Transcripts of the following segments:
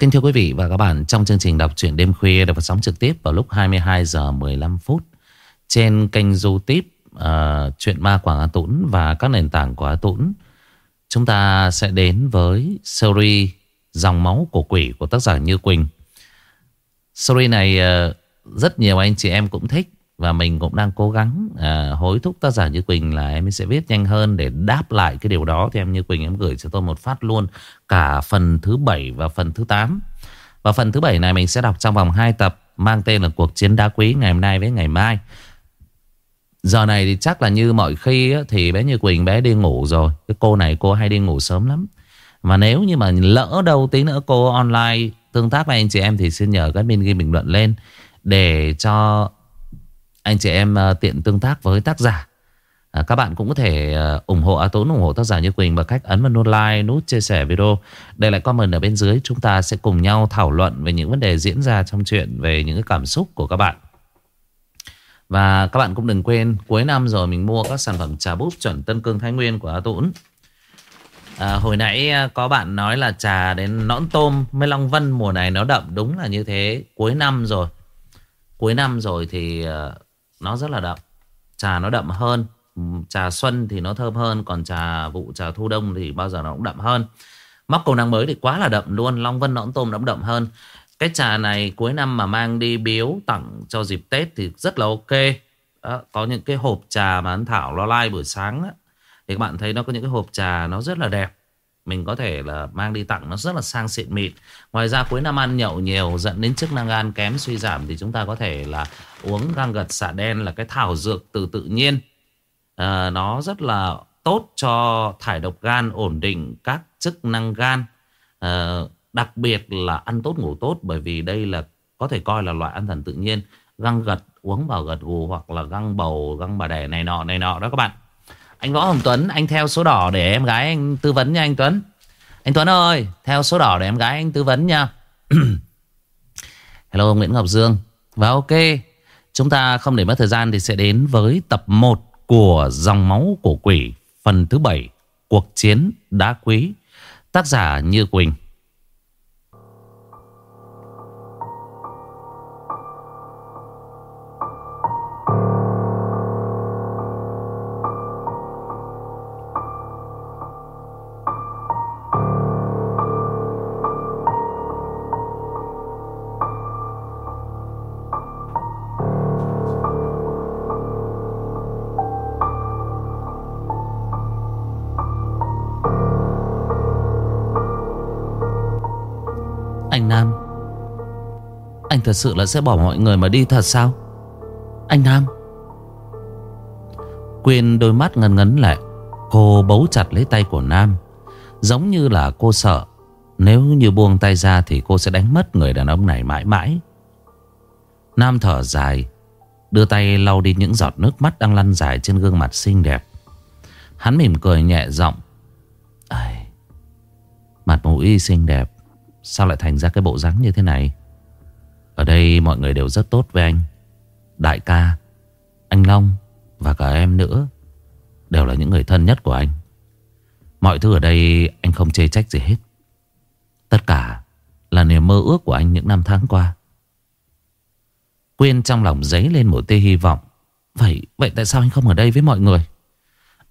Kính thưa quý vị và các bạn, trong chương trình đọc truyện đêm khuya được phát sóng trực tiếp vào lúc 22 giờ 15 phút trên kênh YouTube uh, Chuyện ma Quảng Á Tũng và các nền tảng của Á Tũng. Chúng ta sẽ đến với series Dòng máu của quỷ của tác giả Như Quỳnh. Series này uh, rất nhiều anh chị em cũng thích và mình cũng đang cố gắng uh, hối thúc tác giả Như Quỳnh là em sẽ viết nhanh hơn để đáp lại cái điều đó. Thì em Như Quỳnh em gửi cho tôi một phát luôn cả phần thứ 7 và phần thứ 8. Và phần thứ 7 này mình sẽ đọc trong vòng 2 tập mang tên là Cuộc chiến đá quý ngày hôm nay với ngày mai. Giờ này thì chắc là như mọi khi á, thì bé Như Quỳnh bé đi ngủ rồi. Cái cô này cô hay đi ngủ sớm lắm. mà nếu như mà lỡ đâu tí nữa cô online tương tác với anh chị em thì xin nhờ các bên ghi bình luận lên để cho anh chị em ờ, tiện tương tác với tác giả. À, các bạn cũng có thể ờ, ủng hộ A Tốn ủng hộ tác giả Như Quỳnh bằng cách ấn vào nút like, nút chia sẻ video. Để lại comment ở bên dưới chúng ta sẽ cùng nhau thảo luận về những vấn đề diễn ra trong chuyện về những cái cảm xúc của các bạn. Và các bạn cũng đừng quên cuối năm rồi mình mua các sản phẩm trà búp chuẩn Tân Cương Thái Nguyên của A Tốn À, hồi nãy ờ, có bạn nói là trà đến nõn tôm với Long Vân mùa này nó đậm đúng là như thế cuối năm rồi. Cuối năm rồi thì uh, nó rất là đậm. Trà nó đậm hơn. Trà xuân thì nó thơm hơn. Còn trà vụ trà thu đông thì bao giờ nó cũng đậm hơn. Móc cầu năng mới thì quá là đậm luôn. Long Vân nõn tôm nó cũng đậm hơn. Cái trà này cuối năm mà mang đi biếu tặng cho dịp Tết thì rất là ok. Đó, có những cái hộp trà mà anh Thảo lo like buổi sáng đó, thì các bạn thấy nó có những cái hộp trà nó rất là đẹp. Mình có thể là mang đi tặng nó rất là sang xịn mịn. Ngoài ra cuối năm ăn nhậu nhiều dẫn đến chức năng gan kém suy giảm thì chúng ta có thể là uống gan gật xạ đen là cái thảo dược từ tự nhiên. À, nó rất là tốt cho thải độc gan, ổn định các chức năng gan. À, đặc biệt là ăn tốt ngủ tốt bởi vì đây là có thể coi là loại ăn thần tự nhiên. Găng gật uống vào gật gù hoặc là găng bầu, găng bà đẻ này nọ này nọ đó các bạn. Anh Võ Hồng Tuấn, Anh theo số đỏ để em gái anh tư vấn nha anh Tuấn. Anh Tuấn ơi, Theo số đỏ để em gái anh tư vấn nha. Hello Nguyễn Ngọc Dương. Và ok, Chúng ta không để mất thời gian thì sẽ đến với tập 1 Của Dòng Máu của Quỷ, Phần thứ 7 Cuộc chiến đá quý. Tác giả Như Quỳnh. Anh thật sự là sẽ bỏ mọi người mà đi thật sao? Anh Nam. Quyên đôi mắt ngần ngấn lại. Cô bấu chặt lấy tay của Nam. Giống như là cô sợ. Nếu như buông tay ra Thì cô sẽ đánh mất người đàn ông này mãi mãi. Nam thở dài, Đưa tay lau đi những giọt nước mắt Đang lăn dài trên gương mặt xinh đẹp. Hắn mỉm cười nhẹ giọng. Mặt mũi xinh đẹp, Sao lại thành ra cái bộ dáng như thế này? Ở đây mọi người đều rất tốt với anh. Đại ca, Anh Long Và cả em nữa Đều là những người thân nhất của anh. Mọi thứ ở đây anh không chê trách gì hết. Tất cả Là niềm mơ ước của anh những năm tháng qua. Quyên trong lòng giấy lên một tia hy vọng. Vậy vậy tại sao anh không ở đây với mọi người?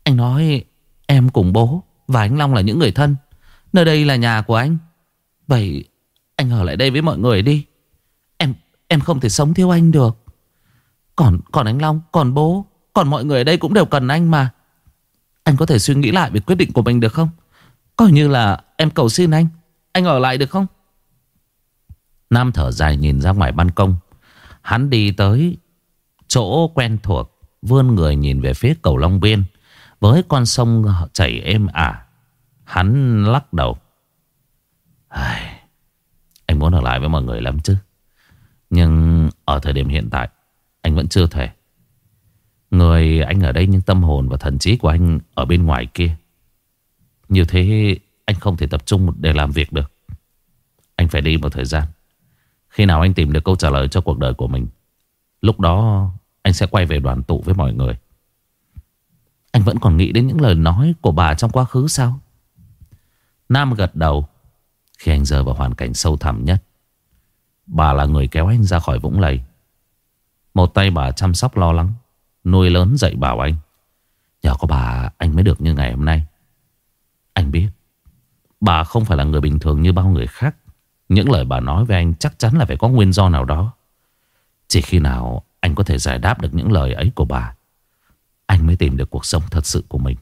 Anh nói Em cùng bố và anh Long là những người thân. Nơi đây là nhà của anh. Vậy anh ở lại đây với mọi người đi. Em không thể sống thiếu anh được. Còn còn anh Long, Còn bố, Còn mọi người ở đây cũng đều cần anh mà. Anh có thể suy nghĩ lại về quyết định của mình được không? Coi như là em cầu xin anh. Anh ở lại được không? Nam thở dài nhìn ra ngoài ban công. Hắn đi tới Chỗ quen thuộc, Vươn người nhìn về phía cầu Long Biên. Với con sông chảy êm ả, Hắn lắc đầu. Ai... Anh muốn ở lại với mọi người lắm chứ? Nhưng ở thời điểm hiện tại, Anh vẫn chưa thể. Người anh ở đây nhưng tâm hồn và thần trí của anh Ở bên ngoài kia. Như thế anh không thể tập trung để làm việc được. Anh phải đi một thời gian. Khi nào anh tìm được câu trả lời cho cuộc đời của mình, Lúc đó anh sẽ quay về đoàn tụ với mọi người. Anh vẫn còn nghĩ đến những lời nói của bà trong quá khứ sao? Nam gật đầu Khi anh rơi vào hoàn cảnh sâu thẳm nhất. Bà là người kéo anh ra khỏi vũng lầy. Một tay bà chăm sóc lo lắng, Nuôi lớn dạy bảo anh. Nhờ có bà, anh mới được như ngày hôm nay. Anh biết, Bà không phải là người bình thường như bao người khác. Những lời bà nói với anh chắc chắn là phải có nguyên do nào đó. Chỉ khi nào anh có thể giải đáp được những lời ấy của bà, Anh mới tìm được cuộc sống thật sự của mình.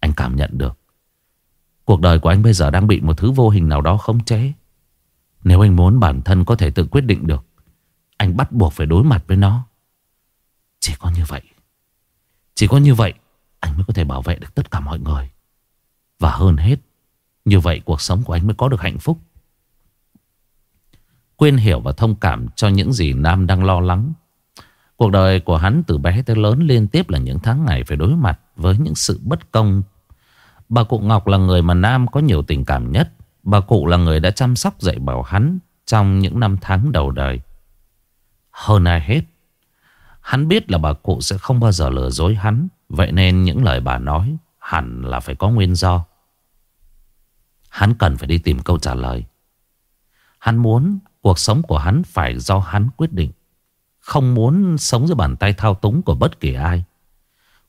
Anh cảm nhận được, Cuộc đời của anh bây giờ đang bị một thứ vô hình nào đó khống chế. Nếu anh muốn, bản thân có thể tự quyết định được. Anh bắt buộc phải đối mặt với nó. Chỉ có như vậy. Chỉ có như vậy, Anh mới có thể bảo vệ được tất cả mọi người. Và hơn hết, Như vậy cuộc sống của anh mới có được hạnh phúc. Quyên hiểu và thông cảm cho những gì Nam đang lo lắng. Cuộc đời của hắn từ bé tới lớn liên tiếp là những tháng ngày phải đối mặt với những sự bất công. Bà cụ Ngọc là người mà Nam có nhiều tình cảm nhất. Bà cụ là người đã chăm sóc dạy bảo hắn trong những năm tháng đầu đời. Hơn ai hết, hắn biết là bà cụ sẽ không bao giờ lừa dối hắn. Vậy nên những lời bà nói hẳn là phải có nguyên do. Hắn cần phải đi tìm câu trả lời. Hắn muốn cuộc sống của hắn phải do hắn quyết định. Không muốn sống dưới bàn tay thao túng của bất kỳ ai.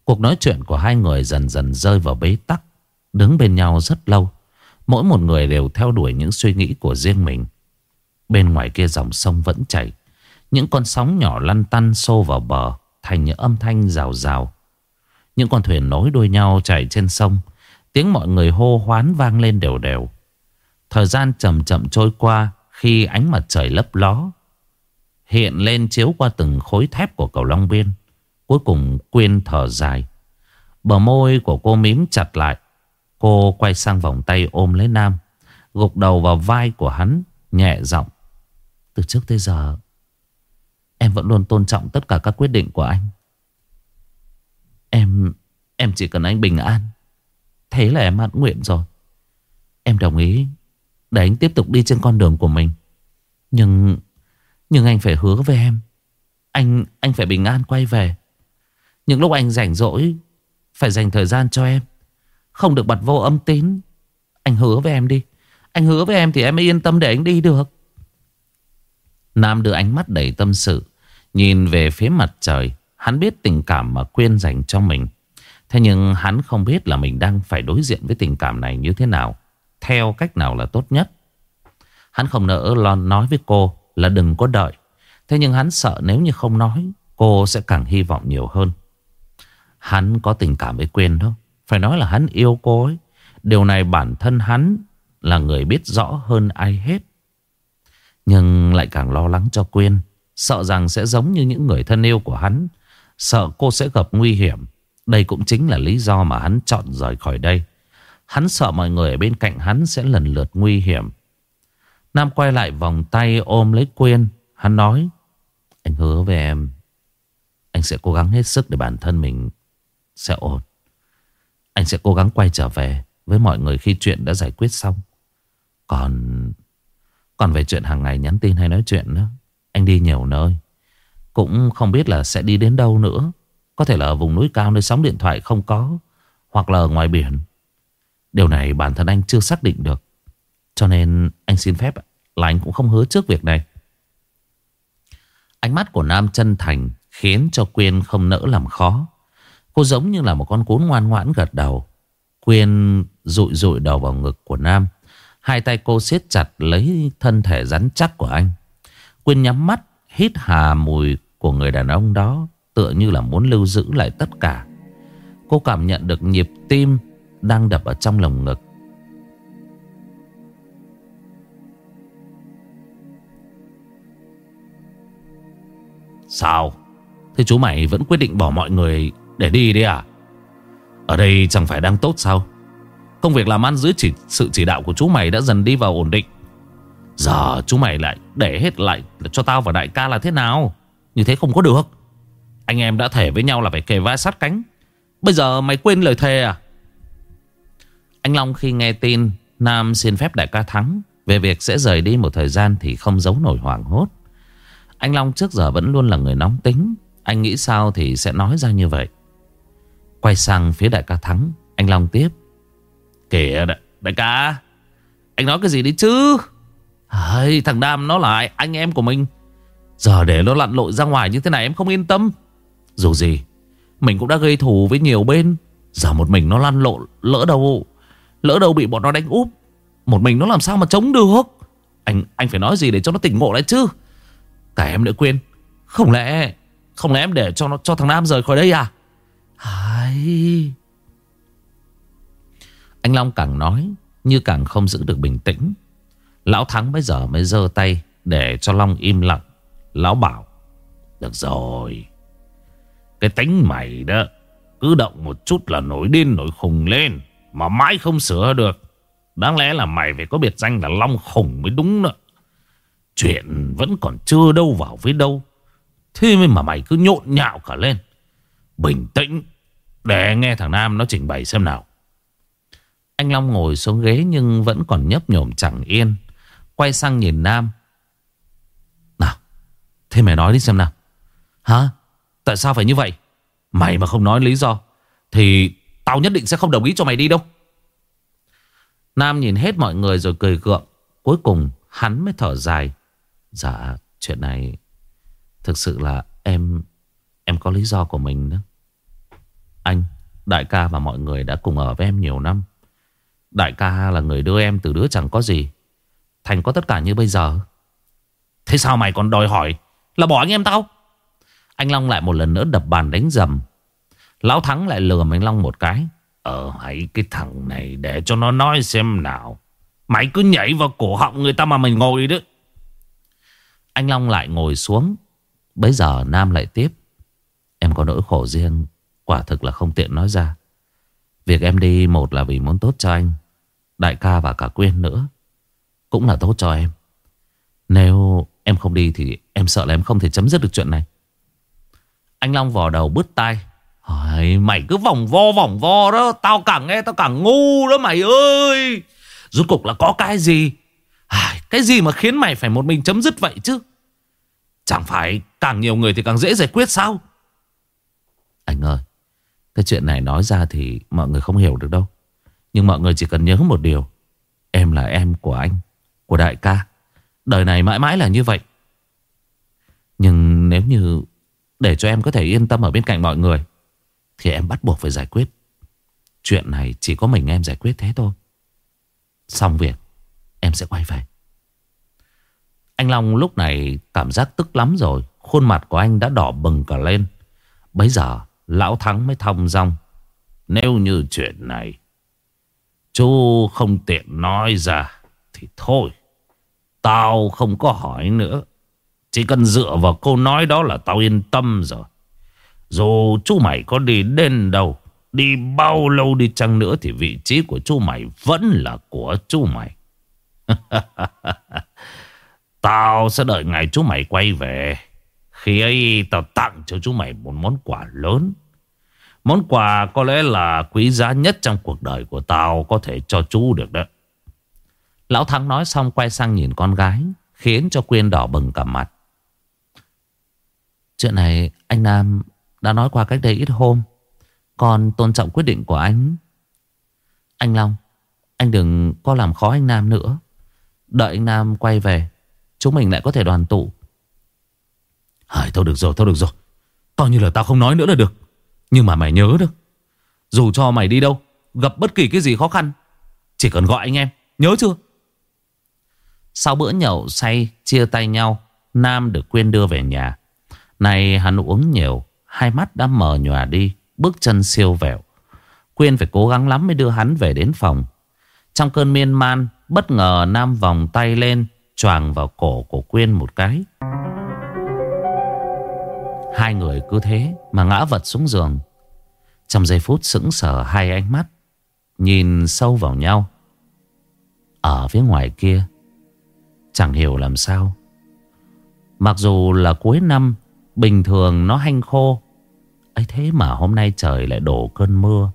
Cuộc nói chuyện của hai người dần dần rơi vào bế tắc. Đứng bên nhau rất lâu Mỗi một người đều theo đuổi những suy nghĩ của riêng mình. Bên ngoài kia dòng sông vẫn chảy. Những con sóng nhỏ lăn tăn xô vào bờ, Thành những âm thanh rào rào. Những con thuyền nối đuôi nhau chảy trên sông. Tiếng mọi người hô hoán vang lên đều đều. Thời gian chậm chậm trôi qua Khi ánh mặt trời lấp ló, Hiện lên chiếu qua từng khối thép của cầu Long Biên, Cuối cùng Quyên thở dài. Bờ môi của cô mím chặt lại. Cô quay sang vòng tay ôm lấy Nam, Gục đầu vào vai của hắn, Nhẹ giọng, Từ trước tới giờ, Em vẫn luôn tôn trọng tất cả các quyết định của anh. Em Em chỉ cần anh bình an, Thế là em mãn nguyện rồi. Em đồng ý Để anh tiếp tục đi trên con đường của mình. Nhưng Nhưng anh phải hứa với em, Anh anh phải bình an quay về. Những lúc anh rảnh rỗi, Phải dành thời gian cho em không được bật vô âm tín. Anh hứa với em đi. Anh hứa với em thì em mới yên tâm để anh đi được. Nam đưa ánh mắt đầy tâm sự. Nhìn về phía mặt trời, Hắn biết tình cảm mà Quyên dành cho mình. Thế nhưng hắn không biết là mình đang phải đối diện với tình cảm này như thế nào. Theo cách nào là tốt nhất? Hắn không nỡ lo nói với cô là đừng có đợi. Thế nhưng hắn sợ nếu như không nói, Cô sẽ càng hy vọng nhiều hơn. Hắn có tình cảm với Quyên đó phải nói là hắn yêu cô ấy. Điều này bản thân hắn là người biết rõ hơn ai hết. Nhưng lại càng lo lắng cho Quyên. Sợ rằng sẽ giống như những người thân yêu của hắn. Sợ cô sẽ gặp nguy hiểm. Đây cũng chính là lý do mà hắn chọn rời khỏi đây. Hắn sợ mọi người ở bên cạnh hắn sẽ lần lượt nguy hiểm. Nam quay lại vòng tay ôm lấy Quyên. Hắn nói. Anh hứa với em. Anh sẽ cố gắng hết sức để bản thân mình sẽ ổn. Anh sẽ cố gắng quay trở về với mọi người khi chuyện đã giải quyết xong. Còn còn về chuyện hàng ngày nhắn tin hay nói chuyện nữa, anh đi nhiều nơi. Cũng không biết là sẽ đi đến đâu nữa. Có thể là ở vùng núi cao nơi sóng điện thoại không có. Hoặc là ở ngoài biển. Điều này bản thân anh chưa xác định được. Cho nên anh xin phép là anh cũng không hứa trước việc này. Ánh mắt của Nam chân thành khiến cho Quyên không nỡ làm khó. Cô giống như là một con cún ngoan ngoãn gật đầu. Quyên rụi rụi đầu vào ngực của Nam. Hai tay cô siết chặt lấy thân thể rắn chắc của anh. Quyên nhắm mắt, hít hà mùi của người đàn ông đó. Tựa như là muốn lưu giữ lại tất cả. Cô cảm nhận được nhịp tim đang đập ở trong lồng ngực. Sao? Thế chú mày vẫn quyết định bỏ mọi người để đi đi à? Ở đây chẳng phải đang tốt sao? Công việc làm ăn dưới chỉ, sự chỉ đạo của chú mày đã dần đi vào ổn định. Giờ chú mày lại để hết lại cho tao và đại ca là thế nào? Như thế không có được. Anh em đã thể với nhau là phải kề vai sát cánh. Bây giờ mày quên lời thề à? Anh Long khi nghe tin Nam xin phép đại ca thắng Về việc sẽ rời đi một thời gian Thì không giấu nổi hoảng hốt. Anh Long trước giờ vẫn luôn là người nóng tính. Anh nghĩ sao thì sẽ nói ra như vậy. Quay sang phía đại ca Thắng. Anh Long tiếp. Kìa đại, đại ca Anh nói cái gì đấy chứ? Hay, Thằng Nam nó là anh em của mình. Giờ để nó lặn lội ra ngoài như thế này em không yên tâm. Dù gì Mình cũng đã gây thù với nhiều bên. Giờ một mình nó lăn lộn Lỡ đâu Lỡ đâu bị bọn nó đánh úp. Một mình nó làm sao mà chống được? Anh anh phải nói gì để cho nó tỉnh ngộ lại chứ? Cả em nữa quên. Không lẽ Không lẽ em để cho nó cho thằng Nam rời khỏi đây à hay Anh Long càng nói Như càng không giữ được bình tĩnh. Lão Thắng bây giờ mới giơ tay Để cho Long im lặng. Lão bảo, Được rồi. Cái tính mày đó, Cứ động một chút là nổi điên nổi khùng lên, Mà mãi không sửa được. Đáng lẽ là mày phải có biệt danh là Long khủng mới đúng nữa Chuyện vẫn còn chưa đâu vào với đâu, Thế mà mày cứ nhộn nhạo cả lên. Bình tĩnh để nghe thằng Nam nó trình bày xem nào. Anh Long ngồi xuống ghế nhưng vẫn còn nhấp nhổm chẳng yên. Quay sang nhìn Nam. Nào, Thế mày nói đi xem nào. Hả? Tại sao phải như vậy? Mày mà không nói lý do, Thì tao nhất định sẽ không đồng ý cho mày đi đâu. Nam nhìn hết mọi người rồi cười gượng. Cuối cùng, hắn mới thở dài. Dạ chuyện này Thực sự là em Em có lý do của mình đó. Anh, Đại ca và mọi người đã cùng ở với em nhiều năm. Đại ca là người đưa em từ đứa chẳng có gì. Thành có tất cả như bây giờ. Thế sao mày còn đòi hỏi Là bỏ anh em tao? Anh Long lại một lần nữa đập bàn đánh dầm. Lão Thắng lại lừa anh Long một cái. Ờ hãy cái thằng này Để cho nó nói xem nào. Mày cứ nhảy vào cổ họng người ta mà mình ngồi đó Anh Long lại ngồi xuống. Bây giờ Nam lại tiếp. Em có nỗi khổ riêng. Quả thực là không tiện nói ra. Việc em đi một là vì muốn tốt cho anh Đại ca và cả Quyên nữa Cũng là tốt cho em. Nếu em không đi thì em sợ là em không thể chấm dứt được chuyện này. Anh Long vò đầu bứt tai. Hỏi, Mày cứ vòng vo vòng vo đó Tao càng nghe tao càng ngu đó mày ơi. Rốt cục là có cái gì? À, Cái gì mà khiến mày phải một mình chấm dứt vậy chứ? Chẳng phải càng nhiều người thì càng dễ giải quyết sao? Anh ơi cái chuyện này nói ra thì mọi người không hiểu được đâu. Nhưng mọi người chỉ cần nhớ một điều. Em là em của anh, Của đại ca. Đời này mãi mãi là như vậy. Nhưng nếu như Để cho em có thể yên tâm ở bên cạnh mọi người, Thì em bắt buộc phải giải quyết. Chuyện này chỉ có mình em giải quyết thế thôi. Xong việc, Em sẽ quay về. Anh Long lúc này cảm giác tức lắm rồi. Khuôn mặt của anh đã đỏ bừng cả lên. Bây giờ Lão Thắng mới thông dong, Nếu như chuyện này Chú không tiện nói ra Thì thôi, Tao không có hỏi nữa. Chỉ cần dựa vào câu nói đó là tao yên tâm rồi. Dù chú mày có đi đến đâu, Đi bao lâu đi chăng nữa Thì vị trí của chú mày Vẫn là của chú mày. Tao sẽ đợi ngày chú mày quay về. Khi ấy tao tặng cho chú mày một món quà lớn Món quà có lẽ là quý giá nhất trong cuộc đời của tao có thể cho chú được đó. Lão Thắng nói xong quay sang nhìn con gái, khiến cho Quyên đỏ bừng cả mặt. Chuyện này anh Nam đã nói qua cách đây ít hôm, còn tôn trọng quyết định của anh. Anh Long, anh đừng có làm khó anh Nam nữa. Đợi anh Nam quay về, chúng mình lại có thể đoàn tụ. Hời, thôi được rồi, thôi được rồi. Coi như là tao không nói nữa là được. Nhưng mà mày nhớ được. Dù cho mày đi đâu Gặp bất kỳ cái gì khó khăn Chỉ cần gọi anh em. Nhớ chưa? Sau bữa nhậu say Chia tay nhau Nam được Quyên đưa về nhà. Này hắn uống nhiều Hai mắt đã mờ nhòa đi Bước chân siêu vẹo. Quyên phải cố gắng lắm mới đưa hắn về đến phòng. Trong cơn miên man Bất ngờ Nam vòng tay lên Choàng vào cổ của Quyên một cái. Hai người cứ thế mà ngã vật xuống giường. Trong giây phút sững sờ hai ánh mắt, nhìn sâu vào nhau. Ở phía ngoài kia, chẳng hiểu làm sao. Mặc dù là cuối năm, bình thường nó hanh khô. ấy thế mà hôm nay trời lại đổ cơn mưa.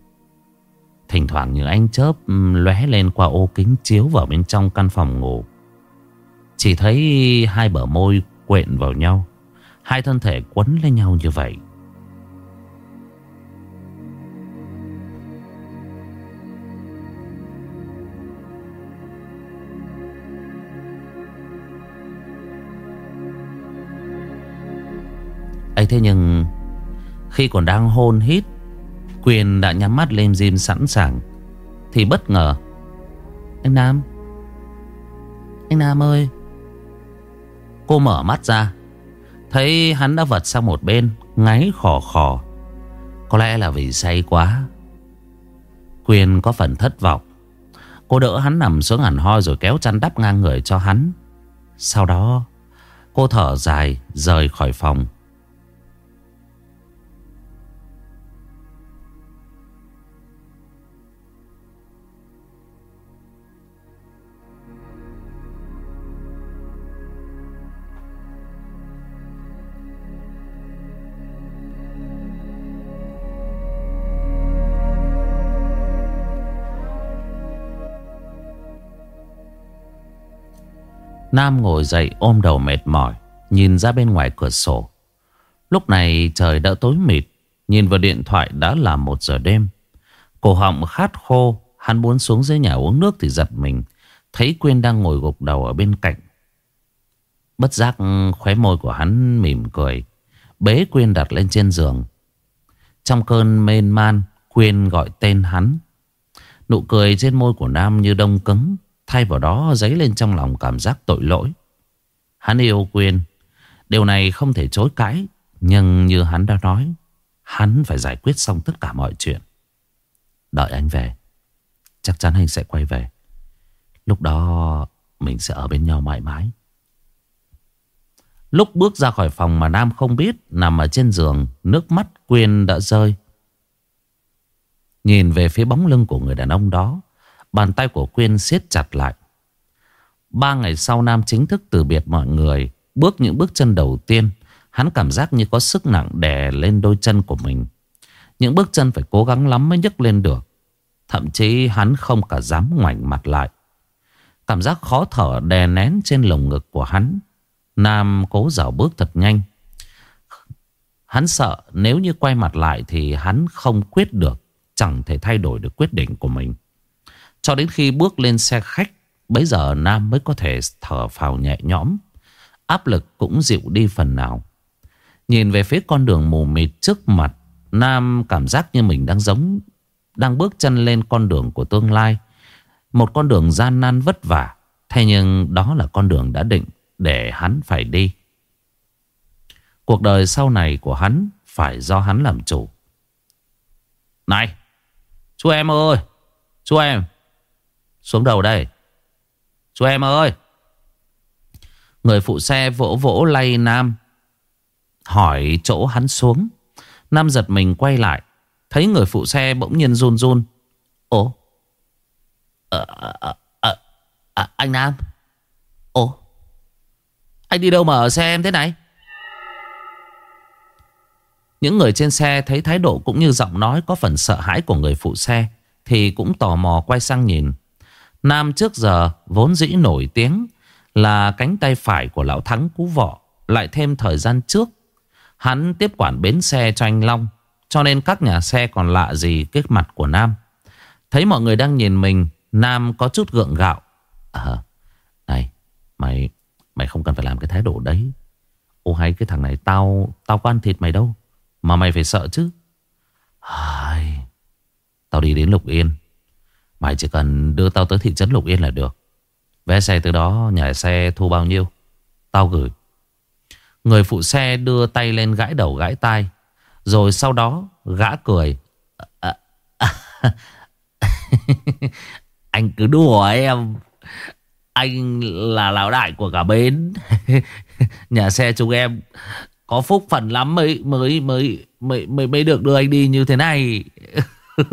Thỉnh thoảng những ánh chớp lóe lên qua ô kính chiếu vào bên trong căn phòng ngủ. Chỉ thấy hai bờ môi quện vào nhau. Hai thân thể quấn lên nhau như vậy. Ấy thế nhưng, Khi còn đang hôn hít, Quyền đã nhắm mắt lên Jim sẵn sàng, Thì bất ngờ, Anh Nam Anh Nam ơi. Cô mở mắt ra Thấy hắn đã vật sang một bên, Ngáy khò khò. Có lẽ là vì say quá. Quyền có phần thất vọng. Cô đỡ hắn nằm xuống hẳn hoi Rồi kéo chăn đắp ngang người cho hắn. Sau đó, Cô thở dài, rời khỏi phòng. Nam ngồi dậy ôm đầu mệt mỏi, Nhìn ra bên ngoài cửa sổ. Lúc này trời đã tối mịt, Nhìn vào điện thoại đã là một giờ đêm. Cổ họng khát khô, Hắn muốn xuống dưới nhà uống nước thì giật mình, Thấy Quyên đang ngồi gục đầu ở bên cạnh. Bất giác, khóe môi của hắn mỉm cười, Bế Quyên đặt lên trên giường. Trong cơn mê man, Quyên gọi tên hắn. Nụ cười trên môi của Nam như đông cứng Thay vào đó dấy lên trong lòng cảm giác tội lỗi. Hắn yêu Quyên. Điều này không thể chối cãi, Nhưng như hắn đã nói, Hắn phải giải quyết xong tất cả mọi chuyện. Đợi anh về, Chắc chắn anh sẽ quay về. Lúc đó, Mình sẽ ở bên nhau mãi mãi. Lúc bước ra khỏi phòng mà Nam không biết, Nằm ở trên giường, Nước mắt Quyên đã rơi. Nhìn về phía bóng lưng của người đàn ông đó Bàn tay của Quyên siết chặt lại. Ba ngày sau Nam chính thức từ biệt mọi người, Bước những bước chân đầu tiên, Hắn cảm giác như có sức nặng đè lên đôi chân của mình. Những bước chân phải cố gắng lắm mới nhấc lên được. Thậm chí hắn không cả dám ngoảnh mặt lại. Cảm giác khó thở đè nén trên lồng ngực của hắn. Nam cố dạo bước thật nhanh. Hắn sợ nếu như quay mặt lại thì hắn không quyết được, Chẳng thể thay đổi được quyết định của mình. Cho đến khi bước lên xe khách Bây giờ Nam mới có thể thở phào nhẹ nhõm. Áp lực cũng dịu đi phần nào. Nhìn về phía con đường mù mịt trước mặt, Nam cảm giác như mình đang giống, Đang bước chân lên con đường của tương lai. Một con đường gian nan vất vả, Thế nhưng đó là con đường đã định Để hắn phải đi. Cuộc đời sau này của hắn Phải do hắn làm chủ. Này, Chú em ơi, Chú em. Xuống đầu đây. Chú em ơi. Người phụ xe vỗ vỗ lay Nam Hỏi chỗ hắn xuống. Nam giật mình quay lại Thấy người phụ xe bỗng nhiên run run. Ồ. À, à, à, à, Anh Nam. Ồ. Anh đi đâu mà ở xe em thế này? Những người trên xe thấy thái độ cũng như giọng nói Có phần sợ hãi của người phụ xe Thì cũng tò mò quay sang nhìn. Nam trước giờ vốn dĩ nổi tiếng là cánh tay phải của lão thắng cú vọ. Lại thêm thời gian trước, hắn tiếp quản bến xe cho anh Long. Cho nên các nhà xe còn lạ gì cái mặt của Nam. Thấy mọi người đang nhìn mình, Nam có chút gượng gạo. À, này, mày mày không cần phải làm cái thái độ đấy. Ô hay cái thằng này tao tao có ăn thịt mày đâu. Mà mày phải sợ chứ. Ai, tao đi đến Lục Yên. Mày chỉ cần đưa tao tới thị trấn Lục Yên là được. Vé xe từ đó nhà xe thu bao nhiêu? Tao gửi. Người phụ xe đưa tay lên gãi đầu gãi tai Rồi sau đó gã cười. À, à, à. Anh cứ đùa em. Anh là lão đại của cả bến. Nhà xe chúng em Có phúc phần lắm mới mới mới mới mới, mới được đưa anh đi như thế này.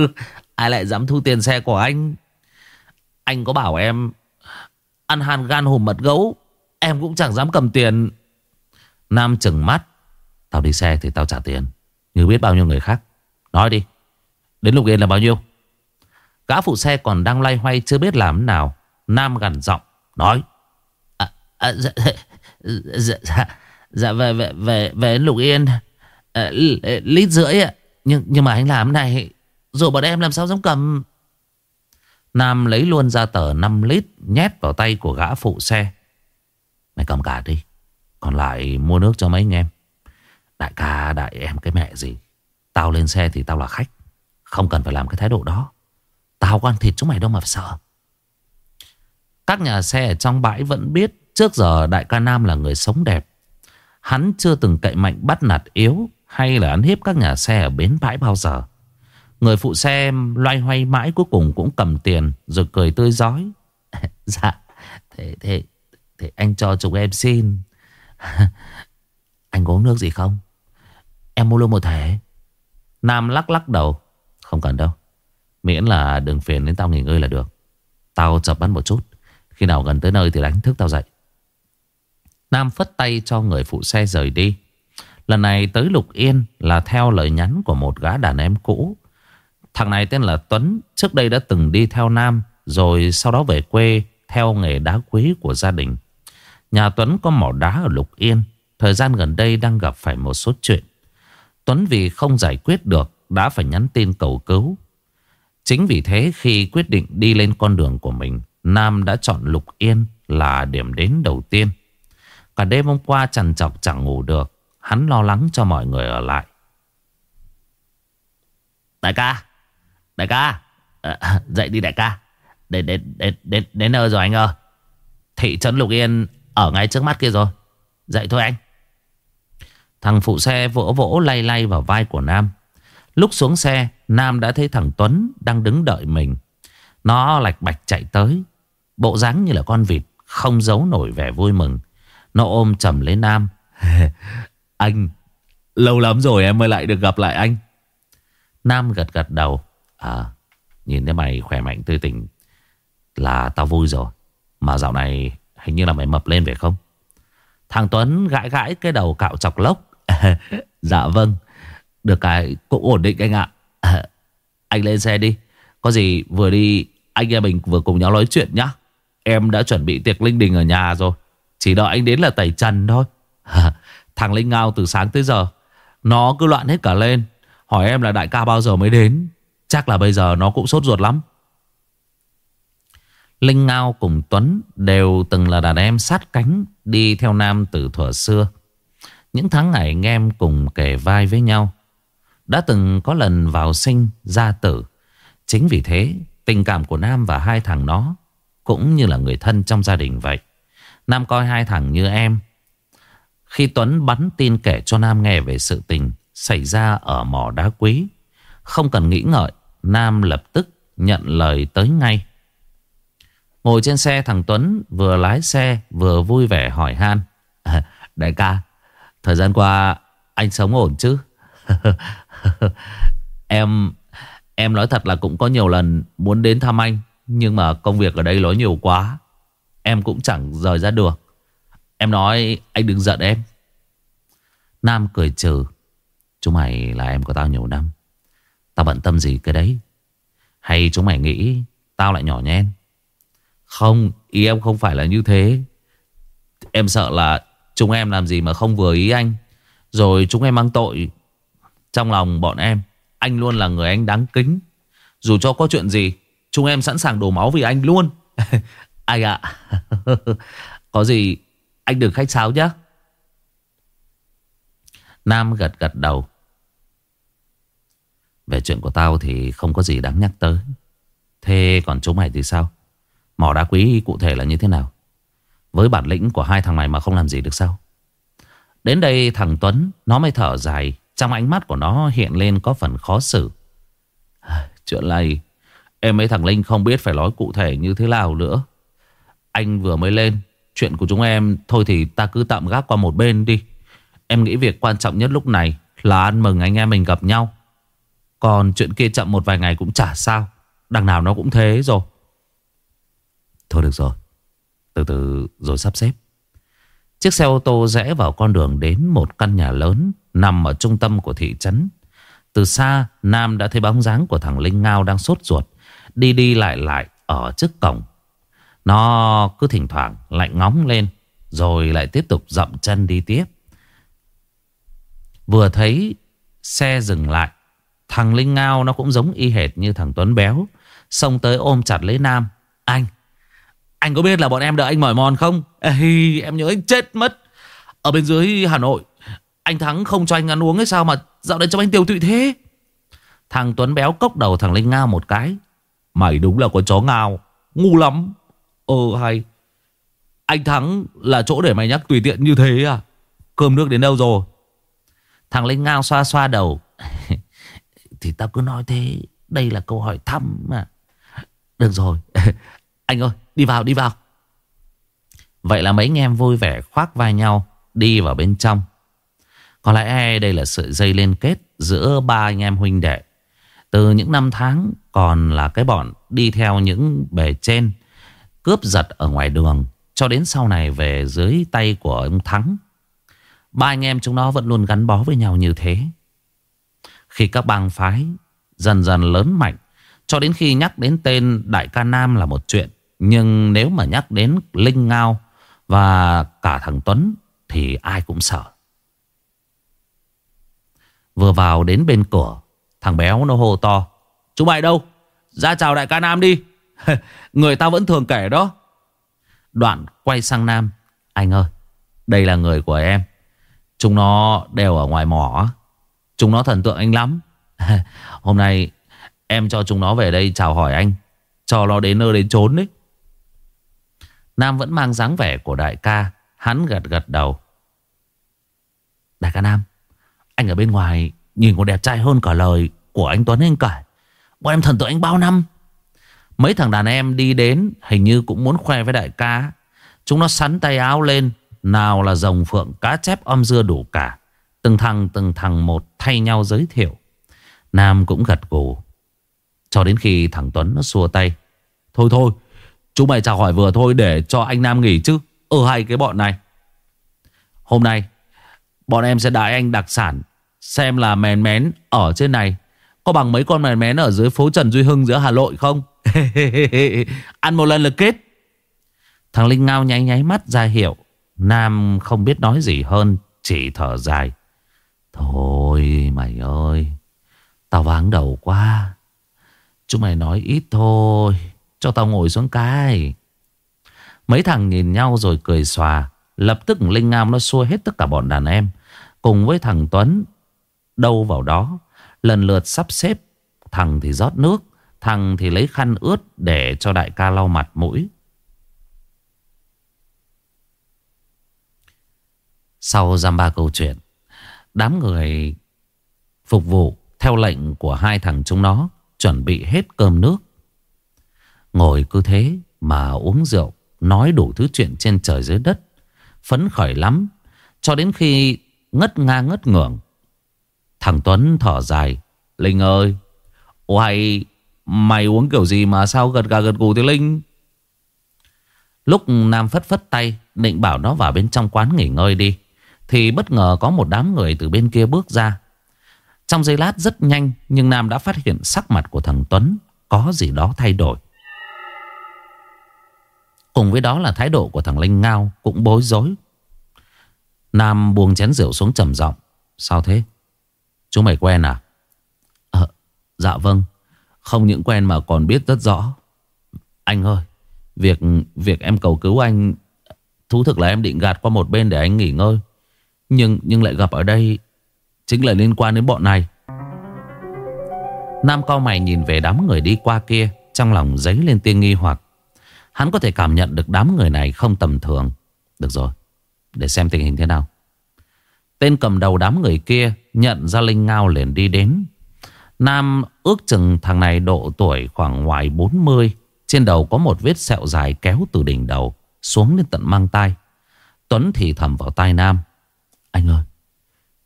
Ai lại dám thu tiền xe của anh? Anh có bảo em Ăn hàn gan hùm mật gấu Em cũng chẳng dám cầm tiền. Nam chừng mắt. Tao đi xe thì tao trả tiền. Như biết bao nhiêu người khác. Nói đi. Đến lục yên là bao nhiêu? Gã phụ xe còn đang lay hoay chưa biết làm nào. Nam gần giọng Nói. À, à, dạ, dạ, dạ, dạ về, về, về, về lục yên. À, Lít rưỡi ạ. Nhưng, nhưng mà anh làm này rồi bọn em làm sao dám cầm? Nam lấy luôn ra tờ 5 lít Nhét vào tay của gã phụ xe. Mày cầm cả đi, Còn lại mua nước cho mấy anh em. Đại ca, đại em, cái mẹ gì? Tao lên xe thì tao là khách, Không cần phải làm cái thái độ đó. Tao có ăn thịt chúng mày đâu mà phải sợ. Các nhà xe ở trong bãi vẫn biết Trước giờ đại ca Nam là người sống đẹp. Hắn chưa từng cậy mạnh bắt nạt yếu Hay là ăn hiếp các nhà xe ở bến bãi bao giờ. Người phụ xe loay hoay mãi cuối cùng cũng cầm tiền Rồi cười tươi giói Dạ Thế, thế, thế anh cho chúng em xin. Anh có uống nước gì không? Em mua luôn một thể. Nam lắc lắc đầu. Không cần đâu. Miễn là đừng phiền đến tao nghỉ ngơi là được. Tao chập mắt một chút. Khi nào gần tới nơi thì đánh thức tao dậy. Nam phất tay cho người phụ xe rời đi. Lần này tới Lục Yên là theo lời nhắn của một gã đàn em cũ. Thằng này tên là Tuấn, Trước đây đã từng đi theo Nam, Rồi sau đó về quê Theo nghề đá quý của gia đình. Nhà Tuấn có mỏ đá ở Lục Yên, Thời gian gần đây đang gặp phải một số chuyện. Tuấn vì không giải quyết được Đã phải nhắn tin cầu cứu. Chính vì thế khi quyết định đi lên con đường của mình, Nam đã chọn Lục Yên là điểm đến đầu tiên. Cả đêm hôm qua trằn trọc chẳng ngủ được, Hắn lo lắng cho mọi người ở lại. Đại ca Đại ca. À, Dậy đi đại ca. Đến, đến, đến, đến, đến nơi rồi anh ơi. Thị trấn Lục Yên Ở ngay trước mắt kia rồi. Dậy thôi anh. Thằng phụ xe vỗ vỗ lay lay vào vai của Nam. Lúc xuống xe Nam đã thấy thằng Tuấn đang đứng đợi mình. Nó lạch bạch chạy tới. Bộ dáng như là con vịt Không giấu nổi vẻ vui mừng. Nó ôm chầm lấy Nam. Anh Lâu lắm rồi em mới lại được gặp lại anh. Nam gật gật đầu. À Nhìn thấy mày khỏe mạnh, tươi tỉnh Là tao vui rồi. Mà dạo này hình như là mày mập lên phải không? Thằng Tuấn gãi gãi cái đầu cạo chọc lốc. Dạ vâng. Được cái cũng ổn định anh ạ. Anh lên xe đi. Có gì vừa đi, Anh em mình vừa cùng nhau nói chuyện nhá. Em đã chuẩn bị tiệc linh đình ở nhà rồi. Chỉ đợi anh đến là tẩy trần thôi. Thằng Linh Ngao từ sáng tới giờ, Nó cứ loạn hết cả lên. Hỏi em là đại ca bao giờ mới đến? Chắc là bây giờ nó cũng sốt ruột lắm Linh Ngao cùng Tuấn đều từng là đàn em sát cánh đi theo Nam từ thuở xưa. Những tháng ngày anh em cùng kề vai với nhau. Đã từng có lần vào sinh ra tử. Chính vì thế, tình cảm của Nam và hai thằng nó cũng như là người thân trong gia đình vậy. Nam coi hai thằng như em. Khi Tuấn bắn tin kể cho Nam nghe về sự tình xảy ra ở mỏ đá quý. Không cần nghĩ ngợi, Nam lập tức nhận lời tới ngay. Ngồi trên xe thằng Tuấn vừa lái xe vừa vui vẻ hỏi han. À, đại ca, thời gian qua anh sống ổn chứ? em em nói thật là cũng có nhiều lần muốn đến thăm anh. Nhưng mà công việc ở đây nói nhiều quá. Em cũng chẳng rời ra được. Em nói anh đừng giận em. Nam cười trừ. Chúng mày là em của tao nhiều năm. Tao bận tâm gì cái đấy. Hay chúng mày nghĩ tao lại nhỏ nhen. Không, ý em không phải là như thế. Em sợ là chúng em làm gì mà không vừa ý anh. Rồi chúng em mang tội. Trong lòng bọn em, anh luôn là người anh đáng kính. Dù cho có chuyện gì, chúng em sẵn sàng đổ máu vì anh luôn. anh ạ, có gì anh đừng khách sáo nhé. Nam gật gật đầu. Về chuyện của tao thì không có gì đáng nhắc tới. Thế còn chúng mày thì sao? Mỏ đá quý cụ thể là như thế nào? Với bản lĩnh của hai thằng này mà không làm gì được sao? Đến đây thằng Tuấn, Nó mới thở dài. Trong ánh mắt của nó hiện lên có phần khó xử. À, chuyện này, Em mấy thằng Linh không biết phải nói cụ thể như thế nào nữa. Anh vừa mới lên, Chuyện của chúng em Thôi thì ta cứ tạm gác qua một bên đi. Em nghĩ việc quan trọng nhất lúc này Là ăn mừng anh em mình gặp nhau. Còn chuyện kia chậm một vài ngày cũng chả sao. Đằng nào nó cũng thế rồi. Thôi được rồi. Từ từ rồi sắp xếp. Chiếc xe ô tô rẽ vào con đường đến một căn nhà lớn Nằm ở trung tâm của thị trấn. Từ xa, Nam đã thấy bóng dáng của thằng Linh Ngao đang sốt ruột, Đi đi lại lại ở trước cổng. Nó cứ thỉnh thoảng lại ngóng lên, Rồi lại tiếp tục dậm chân đi tiếp. Vừa thấy xe dừng lại Thằng Linh Ngao nó cũng giống y hệt như thằng Tuấn Béo. Xông tới ôm chặt lấy Nam. Anh anh có biết là bọn em đợi anh mỏi mòn không? Ê, em nhớ anh chết mất. Ở bên dưới Hà Nội, Anh Thắng không cho anh ăn uống hay sao mà Dạo này cho anh tiêu tụy thế? Thằng Tuấn béo cốc đầu thằng Linh ngao một cái. Mày đúng là con chó ngao Ngu lắm. Ờ hay. Anh Thắng là chỗ để mày nhắc tùy tiện như thế à? Cơm nước đến đâu rồi? Thằng Linh ngao xoa xoa đầu. Thì tao cứ nói thế, Đây là câu hỏi thăm mà. Được rồi, Anh ơi, đi vào đi vào. Vậy là mấy anh em vui vẻ khoác vai nhau, Đi vào bên trong. Có lẽ đây là sợi dây liên kết Giữa ba anh em huynh đệ. Từ những năm tháng Còn là cái bọn đi theo những bề trên, Cướp giật ở ngoài đường, Cho đến sau này về dưới tay của ông Thắng. Ba anh em chúng nó vẫn luôn gắn bó với nhau như thế. Khi các bang phái Dần dần lớn mạnh, Cho đến khi nhắc đến tên Đại ca Nam là một chuyện. Nhưng nếu mà nhắc đến Linh Ngao Và cả thằng Tuấn Thì ai cũng sợ. Vừa vào đến bên cửa, Thằng béo nó hô to, Chú mày đâu? Ra chào đại ca Nam đi. Người ta vẫn thường kể đó. Đoạn quay sang Nam, Anh ơi, Đây là người của em. Chúng nó đều ở ngoài mỏ. Chúng nó thần tượng anh lắm. Hôm nay em cho chúng nó về đây chào hỏi anh. Cho nó đến nơi đến trốn đấy. Nam vẫn mang dáng vẻ của đại ca. Hắn gật gật đầu. Đại ca Nam, Anh ở bên ngoài nhìn còn đẹp trai hơn cả lời Của anh Tuấn anh cả. Bọn em thần tượng anh bao năm? Mấy thằng đàn em đi đến Hình như cũng muốn khoe với đại ca. Chúng nó sắn tay áo lên, Nào là rồng phượng cá chép om dưa đủ cả. Từng thằng từng thằng một thay nhau giới thiệu. Nam cũng gật gù. Cho đến khi thằng Tuấn nó xua tay. Thôi thôi Chúng mày chào hỏi vừa thôi để cho anh Nam nghỉ chứ. Ở hai cái bọn này. Hôm nay, Bọn em sẽ đãi anh đặc sản, Xem là mèn mén ở trên này. Có bằng mấy con mèn mén ở dưới phố Trần Duy Hưng giữa Hà Nội không? Ăn một lần là kết. Thằng Linh Ngao nháy nháy mắt ra hiệu. Nam không biết nói gì hơn, Chỉ thở dài. Thôi mày ơi, Tao váng đầu quá. Chúng mày nói ít thôi, Cho tao ngồi xuống cái. Mấy thằng nhìn nhau rồi cười xòa, Lập tức Linh Ngam nó xua hết tất cả bọn đàn em, Cùng với thằng Tuấn Đâu vào đó. Lần lượt sắp xếp, Thằng thì rót nước, Thằng thì lấy khăn ướt Để cho đại ca lau mặt mũi. Sau giam ba câu chuyện Đám người phục vụ theo lệnh của hai thằng chúng nó chuẩn bị hết cơm nước. Ngồi cứ thế mà uống rượu, nói đủ thứ chuyện trên trời dưới đất. Phấn khởi lắm, cho đến khi ngất nga ngất ngưỡng. Thằng Tuấn thở dài, Linh ơi, oai mày uống kiểu gì mà sao gật gà gật gù thế Linh? Lúc Nam phất phất tay, định bảo nó vào bên trong quán nghỉ ngơi đi. Thì bất ngờ có một đám người từ bên kia bước ra. Trong giây lát rất nhanh, Nhưng Nam đã phát hiện sắc mặt của thằng Tuấn Có gì đó thay đổi. Cùng với đó là thái độ của thằng Linh Ngao Cũng bối rối. Nam buông chén rượu xuống trầm giọng, Sao thế? Chúng mày quen à? À Dạ vâng. Không những quen mà còn biết rất rõ. Anh ơi, Việc việc em cầu cứu anh, Thú thực là em định gạt qua một bên để anh nghỉ ngơi nhưng nhưng lại gặp ở đây Chính là liên quan đến bọn này. Nam cao mày nhìn về đám người đi qua kia, Trong lòng giấy lên tiên nghi hoặc. Hắn có thể cảm nhận được đám người này không tầm thường. Được rồi, Để xem tình hình thế nào. Tên cầm đầu đám người kia Nhận ra Linh Ngao liền đi đến. Nam ước chừng thằng này độ tuổi khoảng ngoài 40 Trên đầu có một vết sẹo dài kéo từ đỉnh đầu Xuống đến tận mang tay Tuấn thì thầm vào tai Nam anh ơi,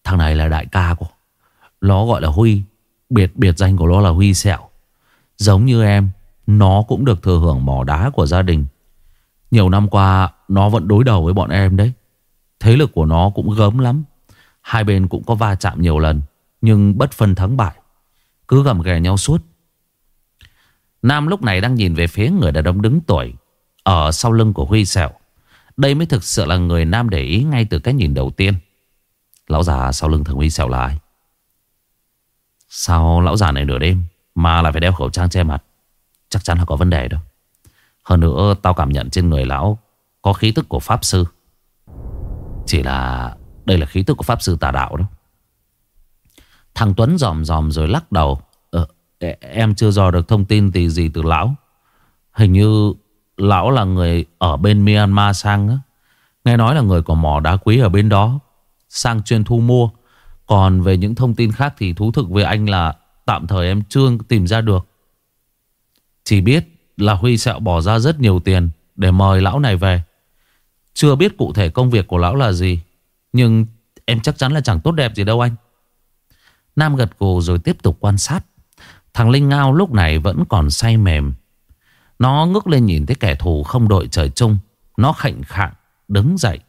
Thằng này là đại ca của, Nó gọi là Huy. Biệt biệt danh của nó là Huy Sẹo. Giống như em, Nó cũng được thừa hưởng mỏ đá của gia đình. Nhiều năm qua, Nó vẫn đối đầu với bọn em đấy. Thế lực của nó cũng gớm lắm. Hai bên cũng có va chạm nhiều lần, Nhưng bất phân thắng bại. Cứ gầm ghè nhau suốt. Nam lúc này đang nhìn về phía người đàn ông đứng tuổi, Ở sau lưng của Huy Sẹo. Đây mới thực sự là người Nam để ý ngay từ cái nhìn đầu tiên. Lão già sau lưng thằng Huy xẻo lại. Sao lão già này nửa đêm Mà lại phải đeo khẩu trang che mặt? Chắc chắn là có vấn đề đâu. Hơn nữa tao cảm nhận trên người lão Có khí tức của Pháp Sư. Chỉ là Đây là khí tức của Pháp Sư tà đạo đó. Thằng Tuấn dòm dòm rồi lắc đầu. Ờ, Em chưa dò được thông tin gì gì từ lão. Hình như lão là người ở bên Myanmar sang á. Nghe nói là người có mỏ đá quý ở bên đó. Sang chuyên thu mua. Còn về những thông tin khác thì thú thực với anh là Tạm thời em chưa tìm ra được. Chỉ biết là Huy sẽ bỏ ra rất nhiều tiền Để mời lão này về. Chưa biết cụ thể công việc của lão là gì, Nhưng em chắc chắn là chẳng tốt đẹp gì đâu anh. Nam gật gù rồi tiếp tục quan sát. Thằng Linh Ngao lúc này vẫn còn say mềm. Nó ngước lên nhìn thấy kẻ thù không đội trời chung. Nó khệnh khạng, đứng dậy.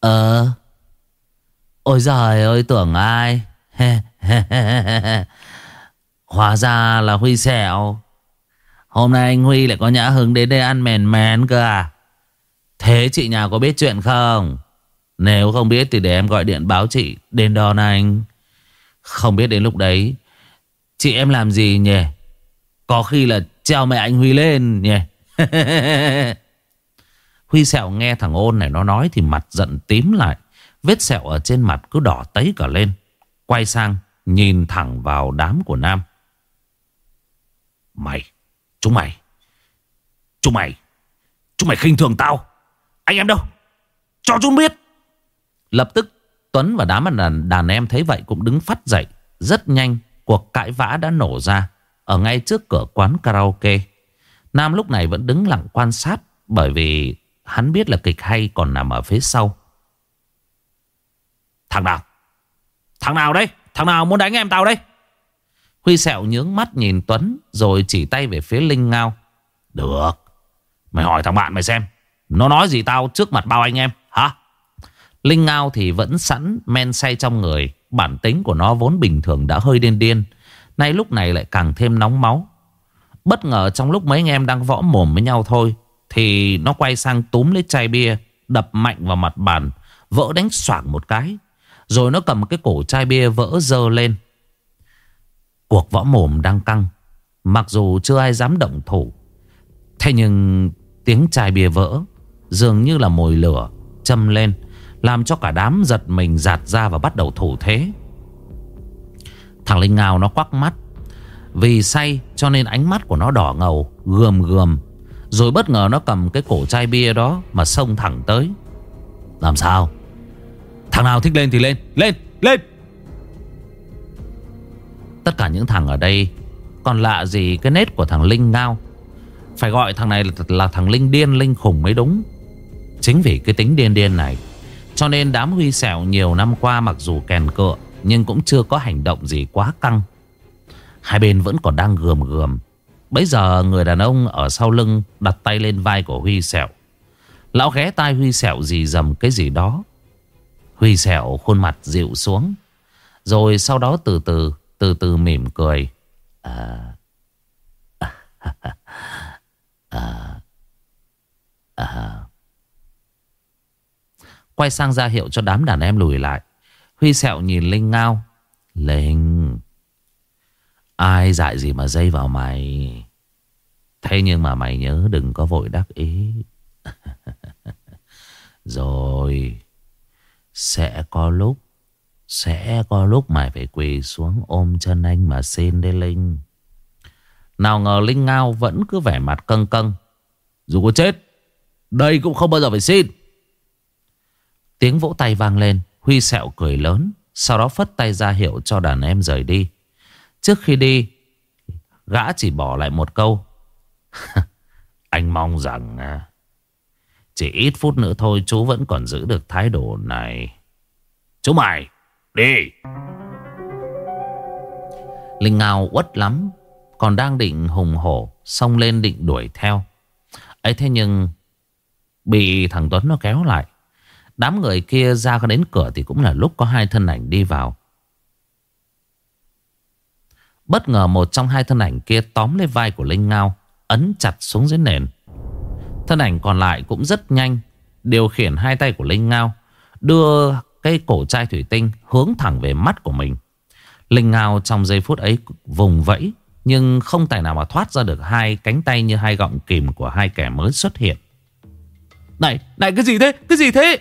Ờ. Ôi giời ơi, tưởng ai? Hóa ra là Huy Sẹo. Hôm nay anh Huy lại có nhã hứng đến đây ăn mèn mén cơ à? Thế chị nhà có biết chuyện không? Nếu không biết thì để em gọi điện báo chị Đến đón à anh? Không biết đến lúc đấy, Chị em làm gì nhỉ? Có khi là treo mẹ anh Huy lên nhỉ? Huy sẹo nghe thằng ôn này nó nói Thì mặt giận tím lại. Vết sẹo ở trên mặt cứ đỏ tấy cả lên. Quay sang nhìn thẳng vào đám của Nam. Mày Chúng mày. Chúng mày Chúng mày khinh thường tao. Anh em đâu? Cho chúng biết. Lập tức Tuấn và đám đàn, đàn em thấy vậy cũng đứng phát dậy. Rất nhanh Cuộc cãi vã đã nổ ra Ở ngay trước cửa quán karaoke. Nam lúc này vẫn đứng lặng quan sát Bởi vì hắn biết là kịch hay còn nằm ở phía sau. Thằng nào? Thằng nào đây? Thằng nào muốn đánh em tao đây? Huy sẹo nhướng mắt nhìn Tuấn Rồi chỉ tay về phía Linh Ngao. Được. Mày hỏi thằng bạn mày xem, Nó nói gì tao trước mặt bao anh em, hả? Linh Ngao thì vẫn sẵn men say trong người. Bản tính của nó vốn bình thường đã hơi điên điên. Nay lúc này lại càng thêm nóng máu. Bất ngờ trong lúc mấy anh em đang võ mồm với nhau thôi thì nó quay sang túm lấy chai bia, Đập mạnh vào mặt bàn, Vỡ đánh xoảng một cái. Rồi nó cầm cái cổ chai bia vỡ dơ lên. Cuộc võ mồm đang căng, Mặc dù chưa ai dám động thủ. Thế nhưng tiếng chai bia vỡ Dường như là mồi lửa Châm lên, Làm cho cả đám giật mình giạt ra và bắt đầu thủ thế. Thằng Linh Ngào nó quắc mắt, Vì say cho nên ánh mắt của nó đỏ ngầu, Gườm gườm. Rồi bất ngờ nó cầm cái cổ chai bia đó Mà xông thẳng tới. Làm sao? Thằng nào thích lên thì lên. Lên lên! Tất cả những thằng ở đây Còn lạ gì cái nét của thằng Linh Ngao? Phải gọi thằng này là, là thằng Linh điên Linh khủng mới đúng. Chính vì cái tính điên điên này Cho nên đám huy sẹo nhiều năm qua Mặc dù kèn cựa Nhưng cũng chưa có hành động gì quá căng. Hai bên vẫn còn đang gườm gườm. Bây giờ người đàn ông ở sau lưng Đặt tay lên vai của Huy Sẹo Lão ghé tai Huy Sẹo gì dầm cái gì đó Huy Sẹo khuôn mặt dịu xuống Rồi sau đó từ từ từ từ mỉm cười. À, à, à. Quay sang ra hiệu cho đám đàn em lùi lại. Huy sẹo nhìn Linh ngao. Linh, ai dạy gì mà dây vào mày. Thế nhưng mà mày nhớ đừng có vội đắc ý. Rồi, sẽ có lúc sẽ có lúc mày phải quỳ xuống ôm chân anh mà xin đấy Linh. Nào ngờ Linh Ngao vẫn cứ vẻ mặt căng căng. Dù có chết, đây cũng không bao giờ phải xin. Tiếng vỗ tay vang lên, Huy sẹo cười lớn. Sau đó phất tay ra hiệu cho đàn em rời đi. Trước khi đi, gã chỉ bỏ lại một câu. anh mong rằng à, chỉ ít phút nữa thôi chú vẫn còn giữ được thái độ này. Chú mày! Đi Linh Ngao uất lắm Còn đang định hùng hổ Xông lên định đuổi theo ấy thế nhưng Bị thằng Tuấn nó kéo lại Đám người kia ra đến cửa Thì cũng là lúc có hai thân ảnh đi vào Bất ngờ một trong hai thân ảnh kia Tóm lấy vai của Linh Ngao Ấn chặt xuống dưới nền Thân ảnh còn lại cũng rất nhanh Điều khiển hai tay của Linh Ngao Đưa cây cổ chai thủy tinh hướng thẳng về mắt của mình. Linh Ngao trong giây phút ấy vùng vẫy nhưng không tài nào mà thoát ra được hai cánh tay như hai gọng kìm của hai kẻ mới xuất hiện. Này này cái gì thế Cái gì thế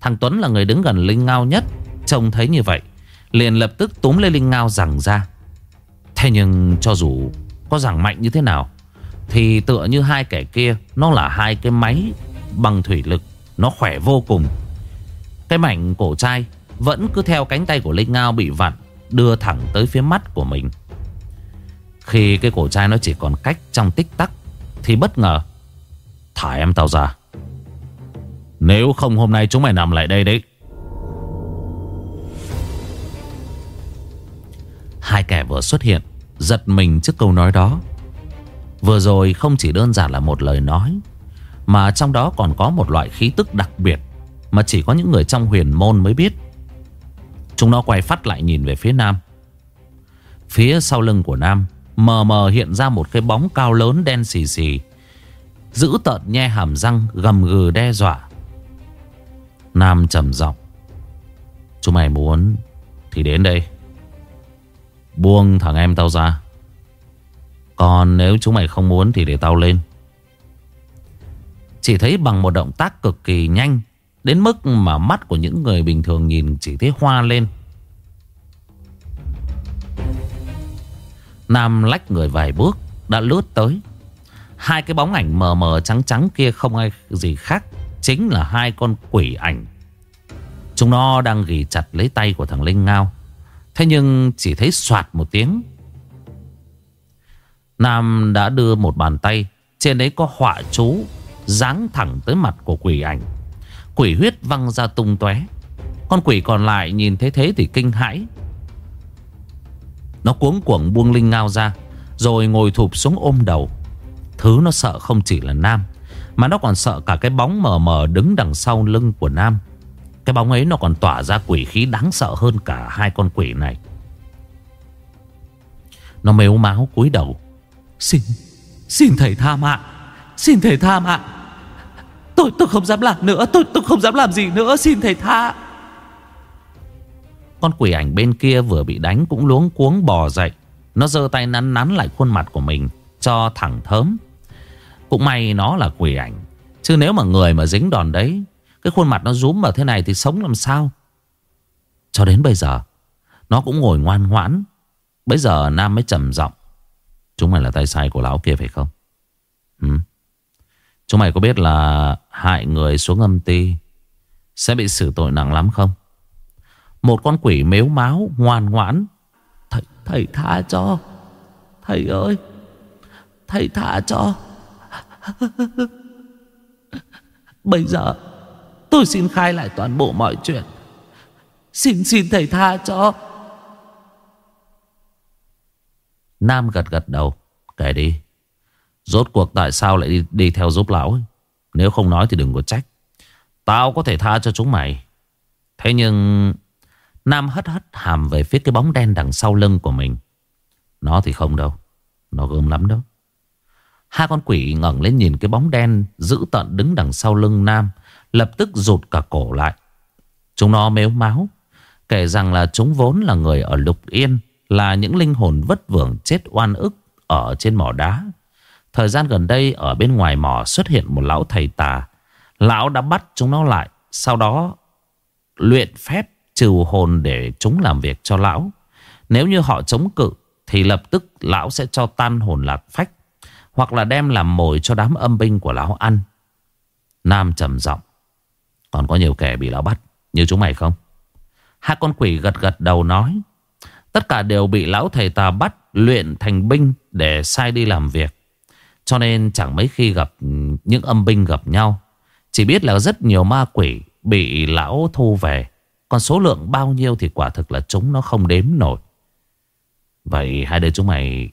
Thằng Tuấn là người đứng gần Linh Ngao nhất Trông thấy như vậy Liền lập tức túm lên Linh Ngao rằng ra Thế nhưng cho dù có rằng mạnh như thế nào, Thì tựa như hai kẻ kia, Nó là hai cái máy bằng thủy lực, Nó khỏe vô cùng. Cái mảnh cổ trai Vẫn cứ theo cánh tay của Linh Ngao bị vặn, Đưa thẳng tới phía mắt của mình. Khi cái cổ trai nó chỉ còn cách trong tích tắc, Thì bất ngờ, Thả em tao ra. Nếu không hôm nay chúng mày nằm lại đây đấy. Hai kẻ vừa xuất hiện Giật mình trước câu nói đó. Vừa rồi không chỉ đơn giản là một lời nói, Mà trong đó còn có một loại khí tức đặc biệt Mà chỉ có những người trong huyền môn mới biết. Chúng nó quay phát lại nhìn về phía Nam. Phía sau lưng của Nam, Mờ mờ hiện ra một cái bóng cao lớn đen xì xì Giữ tợn nhe hàm răng, gầm gừ đe dọa. Nam trầm giọng, Chúng mày muốn Thì đến đây. Buông thằng em tao ra. Còn nếu chúng mày không muốn Thì để tao lên. Chỉ thấy bằng một động tác cực kỳ nhanh, Đến mức mà mắt của những người bình thường nhìn Chỉ thấy hoa lên. Nam lách người vài bước, Đã lướt tới. Hai cái bóng ảnh mờ mờ trắng trắng kia Không ai gì khác, Chính là hai con quỷ ảnh. Chúng nó đang ghi chặt lấy tay của thằng Linh Ngao. Thế nhưng chỉ thấy soạt một tiếng. Nam đã đưa một bàn tay, Trên đấy có họa chú Giáng thẳng tới mặt của quỷ ảnh. Quỷ huyết văng ra tung tóe. Con quỷ còn lại nhìn thấy thế thì kinh hãi. Nó cuống cuồng buông linh ngao ra, Rồi ngồi thụp xuống ôm đầu. Thứ nó sợ không chỉ là Nam, Mà nó còn sợ cả cái bóng mờ mờ đứng đằng sau lưng của Nam cái bóng ấy nó còn tỏa ra quỷ khí đáng sợ hơn cả hai con quỷ này. Nó mếu máu cúi đầu. Xin, xin thầy tha mạng. Xin thầy tha mạng. Tôi, tôi không dám làm nữa. Tôi, tôi không dám làm gì nữa. Xin thầy tha. Con quỷ ảnh bên kia vừa bị đánh cũng luống cuống bò dậy. Nó giơ tay nắn nắn lại khuôn mặt của mình cho thẳng thớm. Cũng may nó là quỷ ảnh. Chứ nếu mà người mà dính đòn đấy cái khuôn mặt nó rúm vào thế này thì sống làm sao? Cho đến bây giờ Nó cũng ngồi ngoan ngoãn. Bây giờ Nam mới trầm giọng. Chúng mày là tay sai của lão kia phải không? Ừ. Chúng mày có biết là Hại người xuống âm ti Sẽ bị xử tội nặng lắm không? Một con quỷ mếu máu Ngoan ngoãn. Thầy, thầy tha cho. Thầy ơi Thầy tha cho. Bây giờ Tôi xin khai lại toàn bộ mọi chuyện. Xin xin thầy tha cho. Nam gật gật đầu. Kể đi. Rốt cuộc tại sao lại đi, đi theo giúp lão ấy? Nếu không nói thì đừng có trách. Tao có thể tha cho chúng mày. Thế nhưng Nam hất hất hàm về phía cái bóng đen đằng sau lưng của mình. Nó thì không đâu. Nó gớm lắm đâu Hai con quỷ ngẩng lên nhìn cái bóng đen Giữ tận đứng đằng sau lưng Nam. Lập tức rụt cả cổ lại. Chúng nó mếu máu, Kể rằng là chúng vốn là người ở Lục Yên, Là những linh hồn vất vưởng chết oan ức Ở trên mỏ đá. Thời gian gần đây, ở bên ngoài mỏ xuất hiện một lão thầy tà. Lão đã bắt chúng nó lại, Sau đó luyện phép trừ hồn để chúng làm việc cho lão. Nếu như họ chống cự, Thì lập tức lão sẽ cho tan hồn lạc phách, Hoặc là đem làm mồi cho đám âm binh của lão ăn. Nam trầm giọng còn có nhiều kẻ bị lão bắt, Như chúng mày không? Hai con quỷ gật gật đầu nói, Tất cả đều bị lão thầy ta bắt Luyện thành binh để sai đi làm việc. Cho nên chẳng mấy khi gặp Những âm binh gặp nhau. Chỉ biết là rất nhiều ma quỷ Bị lão thu về. Còn số lượng bao nhiêu thì quả thực là chúng nó không đếm nổi. Vậy hai đứa chúng mày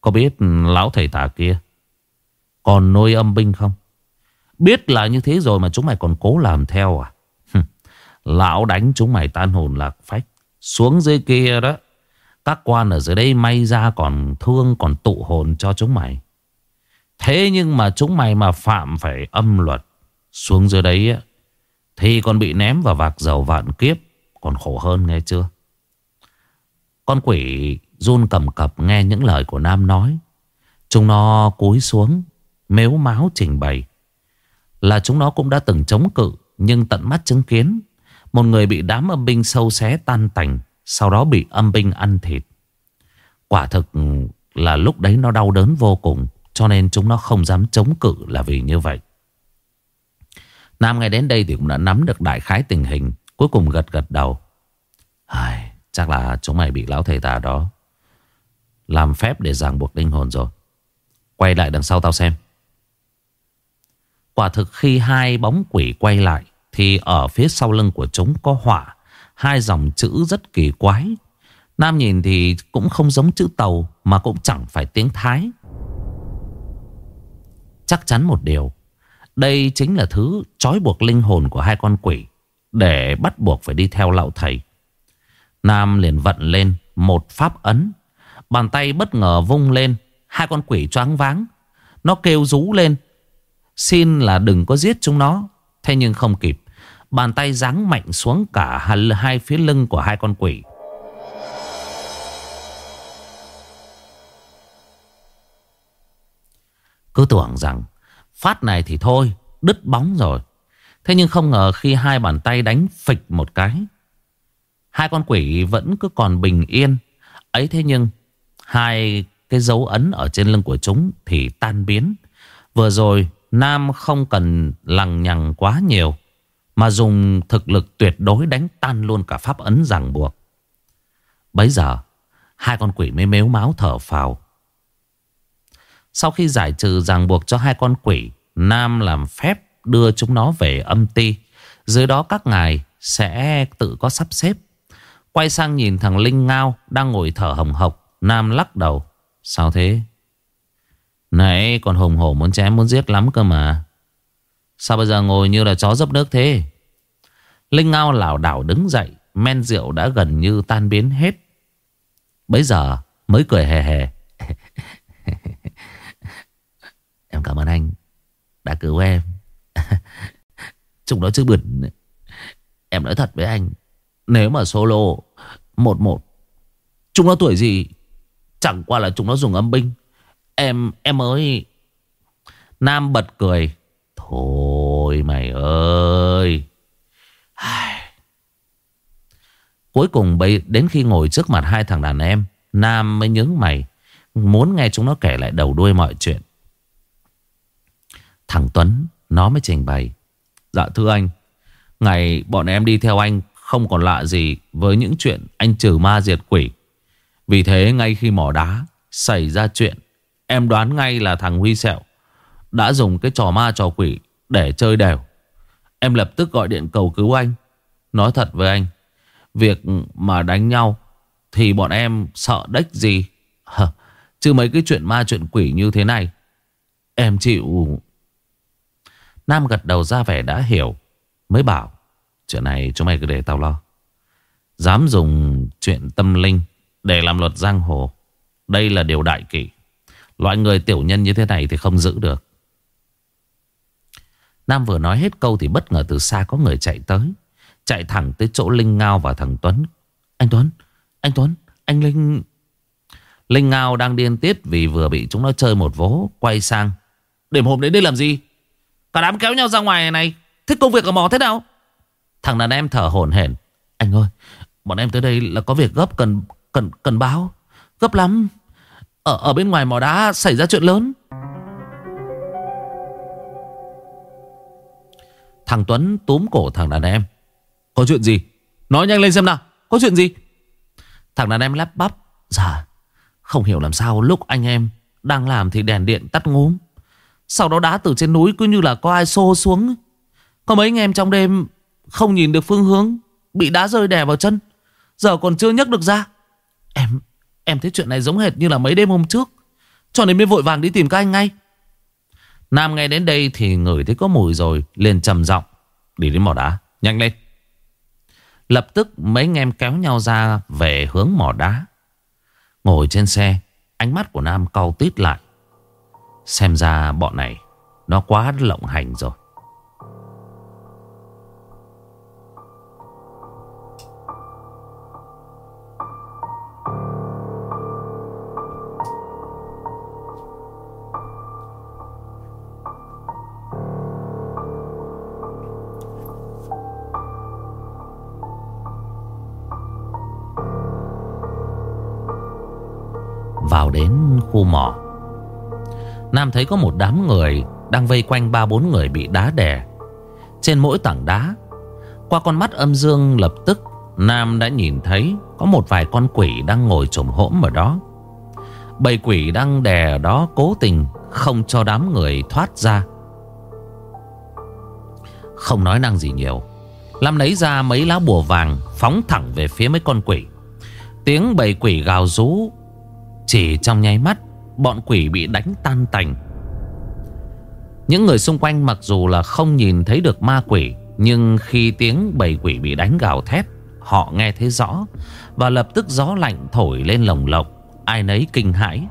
Có biết lão thầy tà kia Còn nuôi âm binh không? Biết là như thế rồi mà chúng mày còn cố làm theo à? Lão đánh chúng mày tan hồn lạc phách. Xuống dưới kia đó. Các quan ở dưới đây may ra còn thương, còn tụ hồn cho chúng mày. Thế nhưng mà chúng mày mà phạm phải âm luật. Xuống dưới đấy á. Thì còn bị ném vào vạc dầu vạn kiếp. Còn khổ hơn nghe chưa? Con quỷ run cầm cập nghe những lời của Nam nói. Chúng nó cúi xuống. Mếu máu trình bày. Là chúng nó cũng đã từng chống cự Nhưng tận mắt chứng kiến Một người bị đám âm binh sâu xé tan tành Sau đó bị âm binh ăn thịt. Quả thực là lúc đấy nó đau đớn vô cùng Cho nên chúng nó không dám chống cự là vì như vậy. Nam ngay đến đây thì cũng đã nắm được đại khái tình hình Cuối cùng gật gật đầu. Ai, Chắc là chúng mày bị lão thầy tà đó. Làm phép để ràng buộc linh hồn rồi. Quay lại đằng sau tao xem. Quả thực khi hai bóng quỷ quay lại, Thì ở phía sau lưng của chúng có họa. Hai dòng chữ rất kỳ quái. Nam nhìn thì cũng không giống chữ tàu, Mà cũng chẳng phải tiếng Thái. Chắc chắn một điều, Đây chính là thứ trói buộc linh hồn của hai con quỷ Để bắt buộc phải đi theo lão thầy. Nam liền vận lên một pháp ấn, Bàn tay bất ngờ vung lên, Hai con quỷ choáng váng. Nó kêu rú lên Xin là đừng có giết chúng nó. Thế nhưng không kịp. Bàn tay giáng mạnh xuống cả hai phía lưng của hai con quỷ. Cứ tưởng rằng Phát này thì thôi, Đứt bóng rồi. Thế nhưng không ngờ khi hai bàn tay đánh phịch một cái, Hai con quỷ vẫn cứ còn bình yên. Ấy thế nhưng Hai cái dấu ấn ở trên lưng của chúng Thì tan biến. Vừa rồi Nam không cần lằng nhằng quá nhiều, Mà dùng thực lực tuyệt đối đánh tan luôn cả pháp ấn ràng buộc. Bấy giờ, Hai con quỷ mới mếu máu thở phào. Sau khi giải trừ ràng buộc cho hai con quỷ, Nam làm phép đưa chúng nó về âm ti. Dưới đó các ngài sẽ tự có sắp xếp. Quay sang nhìn thằng Linh Ngao Đang ngồi thở hồng hộc, Nam lắc đầu. Sao thế? Này còn hùng hổ muốn chém muốn giết lắm cơ mà. Sao bây giờ ngồi như là chó dấp nước thế? Linh Ngao lảo đảo đứng dậy, Men rượu đã gần như tan biến hết. Bấy giờ mới cười hề hề. Em cảm ơn anh Đã cứu em. Chúng nó chưa bẩn Em nói thật với anh, Nếu mà solo Một một, Chúng nó tuổi gì, Chẳng qua là chúng nó dùng âm binh. Em em ơi. Nam bật cười. Thôi mày ơi. Cuối cùng đến khi ngồi trước mặt hai thằng đàn em, Nam mới nhướng mày. Muốn nghe chúng nó kể lại đầu đuôi mọi chuyện. Thằng Tuấn, Nó mới trình bày. Dạ thưa anh, Ngày bọn em đi theo anh Không còn lạ gì với những chuyện anh trừ ma diệt quỷ. Vì thế ngay khi mỏ đá Xảy ra chuyện Em đoán ngay là thằng Huy Sẹo Đã dùng cái trò ma trò quỷ Để chơi đều. Em lập tức gọi điện cầu cứu anh, Nói thật với anh, Việc mà đánh nhau Thì bọn em sợ đếch gì? Chứ mấy cái chuyện ma chuyện quỷ như thế này, Em chịu. Nam gật đầu ra vẻ đã hiểu, Mới bảo, Chuyện này chúng mày cứ để tao lo. Dám dùng chuyện tâm linh Để làm luật giang hồ, Đây là điều đại kỷ. Loại người tiểu nhân như thế này thì không giữ được. Nam vừa nói hết câu thì bất ngờ từ xa có người chạy tới. Chạy thẳng tới chỗ Linh Ngao và thằng Tuấn. Anh Tuấn Anh Tuấn, Anh Linh. Linh Ngao đang điên tiết vì vừa bị chúng nó chơi một vố, Quay sang. Đêm hôm đến đây làm gì? Cả đám kéo nhau ra ngoài này. Thích công việc ở mỏ thế nào? Thằng đàn em thở hổn hển. Anh ơi, Bọn em tới đây là có việc gấp cần cần cần báo. Gấp lắm. Ở ở bên ngoài mỏ đá xảy ra chuyện lớn. Thằng Tuấn túm cổ thằng đàn em. Có chuyện gì? Nói nhanh lên xem nào. Có chuyện gì? Thằng đàn em lắp bắp. Dạ Không hiểu làm sao lúc anh em Đang làm thì đèn điện tắt ngốm Sau đó đá từ trên núi cứ như là có ai xô xuống. Có mấy anh em trong đêm Không nhìn được phương hướng, Bị đá rơi đè vào chân. Giờ còn chưa nhấc được ra. Em em thấy chuyện này giống hệt như là mấy đêm hôm trước. Cho nên mới vội vàng đi tìm các anh ngay. Nam nghe đến đây thì ngửi thấy có mùi rồi, liền trầm giọng, Đi đến mỏ đá, Nhanh lên. Lập tức mấy anh em kéo nhau ra Về hướng mỏ đá. Ngồi trên xe, Ánh mắt của Nam cau tít lại. Xem ra bọn này, Nó quá lộng hành rồi. Vào đến khu mỏ. Nam thấy có một đám người Đang vây quanh ba bốn người bị đá đè. Trên mỗi tảng đá, Qua con mắt âm dương lập tức, Nam đã nhìn thấy Có một vài con quỷ đang ngồi trồm hỗm ở đó. Bầy quỷ đang đè ở đó cố tình Không cho đám người thoát ra. Không nói năng gì nhiều, Lâm lấy ra mấy lá bùa vàng Phóng thẳng về phía mấy con quỷ. Tiếng bầy quỷ gào rú chỉ trong nháy mắt, Bọn quỷ bị đánh tan tành. Những người xung quanh mặc dù là không nhìn thấy được ma quỷ, Nhưng khi tiếng bầy quỷ bị đánh gào thét, Họ nghe thấy rõ Và lập tức gió lạnh thổi lên lồng lộng, Ai nấy kinh hãi.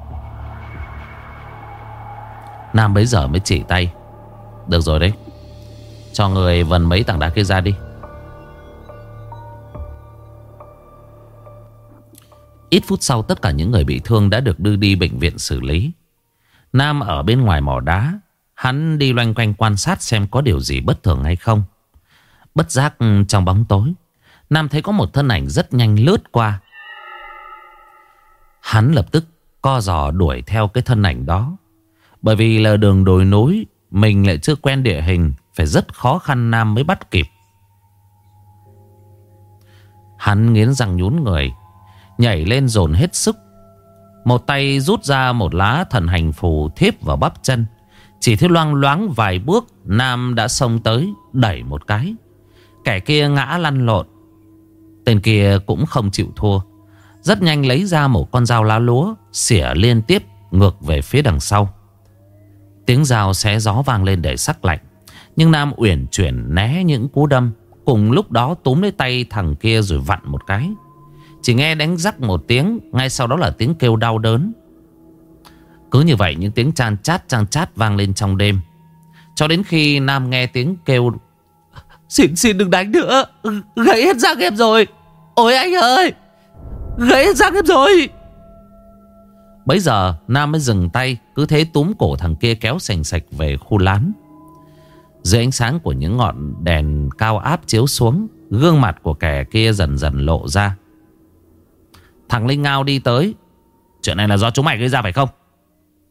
Nam bấy giờ mới chỉ tay. Được rồi đấy, Cho người vần mấy tảng đá kia ra đi. Ít phút sau tất cả những người bị thương đã được đưa đi bệnh viện xử lý. Nam ở bên ngoài mỏ đá. Hắn đi loanh quanh quan sát xem có điều gì bất thường hay không. Bất giác ừ, trong bóng tối. Nam thấy có một thân ảnh rất nhanh lướt qua. Hắn lập tức co giò đuổi theo cái thân ảnh đó. Bởi vì là đường đồi núi, mình lại chưa quen địa hình, phải rất khó khăn Nam mới bắt kịp. Hắn nghiến răng nhún người, Nhảy lên dồn hết sức. Một tay rút ra một lá thần hành phù thiếp vào bắp chân. Chỉ thấy loang loáng vài bước, Nam đã xông tới, Đẩy một cái. Kẻ kia ngã lăn lộn. Tên kia cũng không chịu thua. Rất nhanh lấy ra một con dao lá lúa, Xỉa liên tiếp ngược về phía đằng sau. Tiếng dao xé gió vang lên để sắc lạnh, Nhưng Nam uyển chuyển né những cú đâm, Cùng lúc đó túm lấy tay thằng kia rồi vặn một cái chỉ nghe đánh rắc một tiếng, Ngay sau đó là tiếng kêu đau đớn. Cứ như vậy, những tiếng chan chát chan chát vang lên trong đêm. Cho đến khi Nam nghe tiếng kêu, Xin xin đừng đánh nữa, Gãy hết răng em rồi. Ôi anh ơi, Gãy hết răng em rồi. Bây giờ, Nam mới dừng tay, Cứ thế túm cổ thằng kia kéo sành sạch về khu lán. Dưới ánh sáng của những ngọn đèn cao áp chiếu xuống, Gương mặt của kẻ kia dần dần lộ ra. Thằng Linh Ngao đi tới. Chuyện này là do chúng mày gây ra phải không?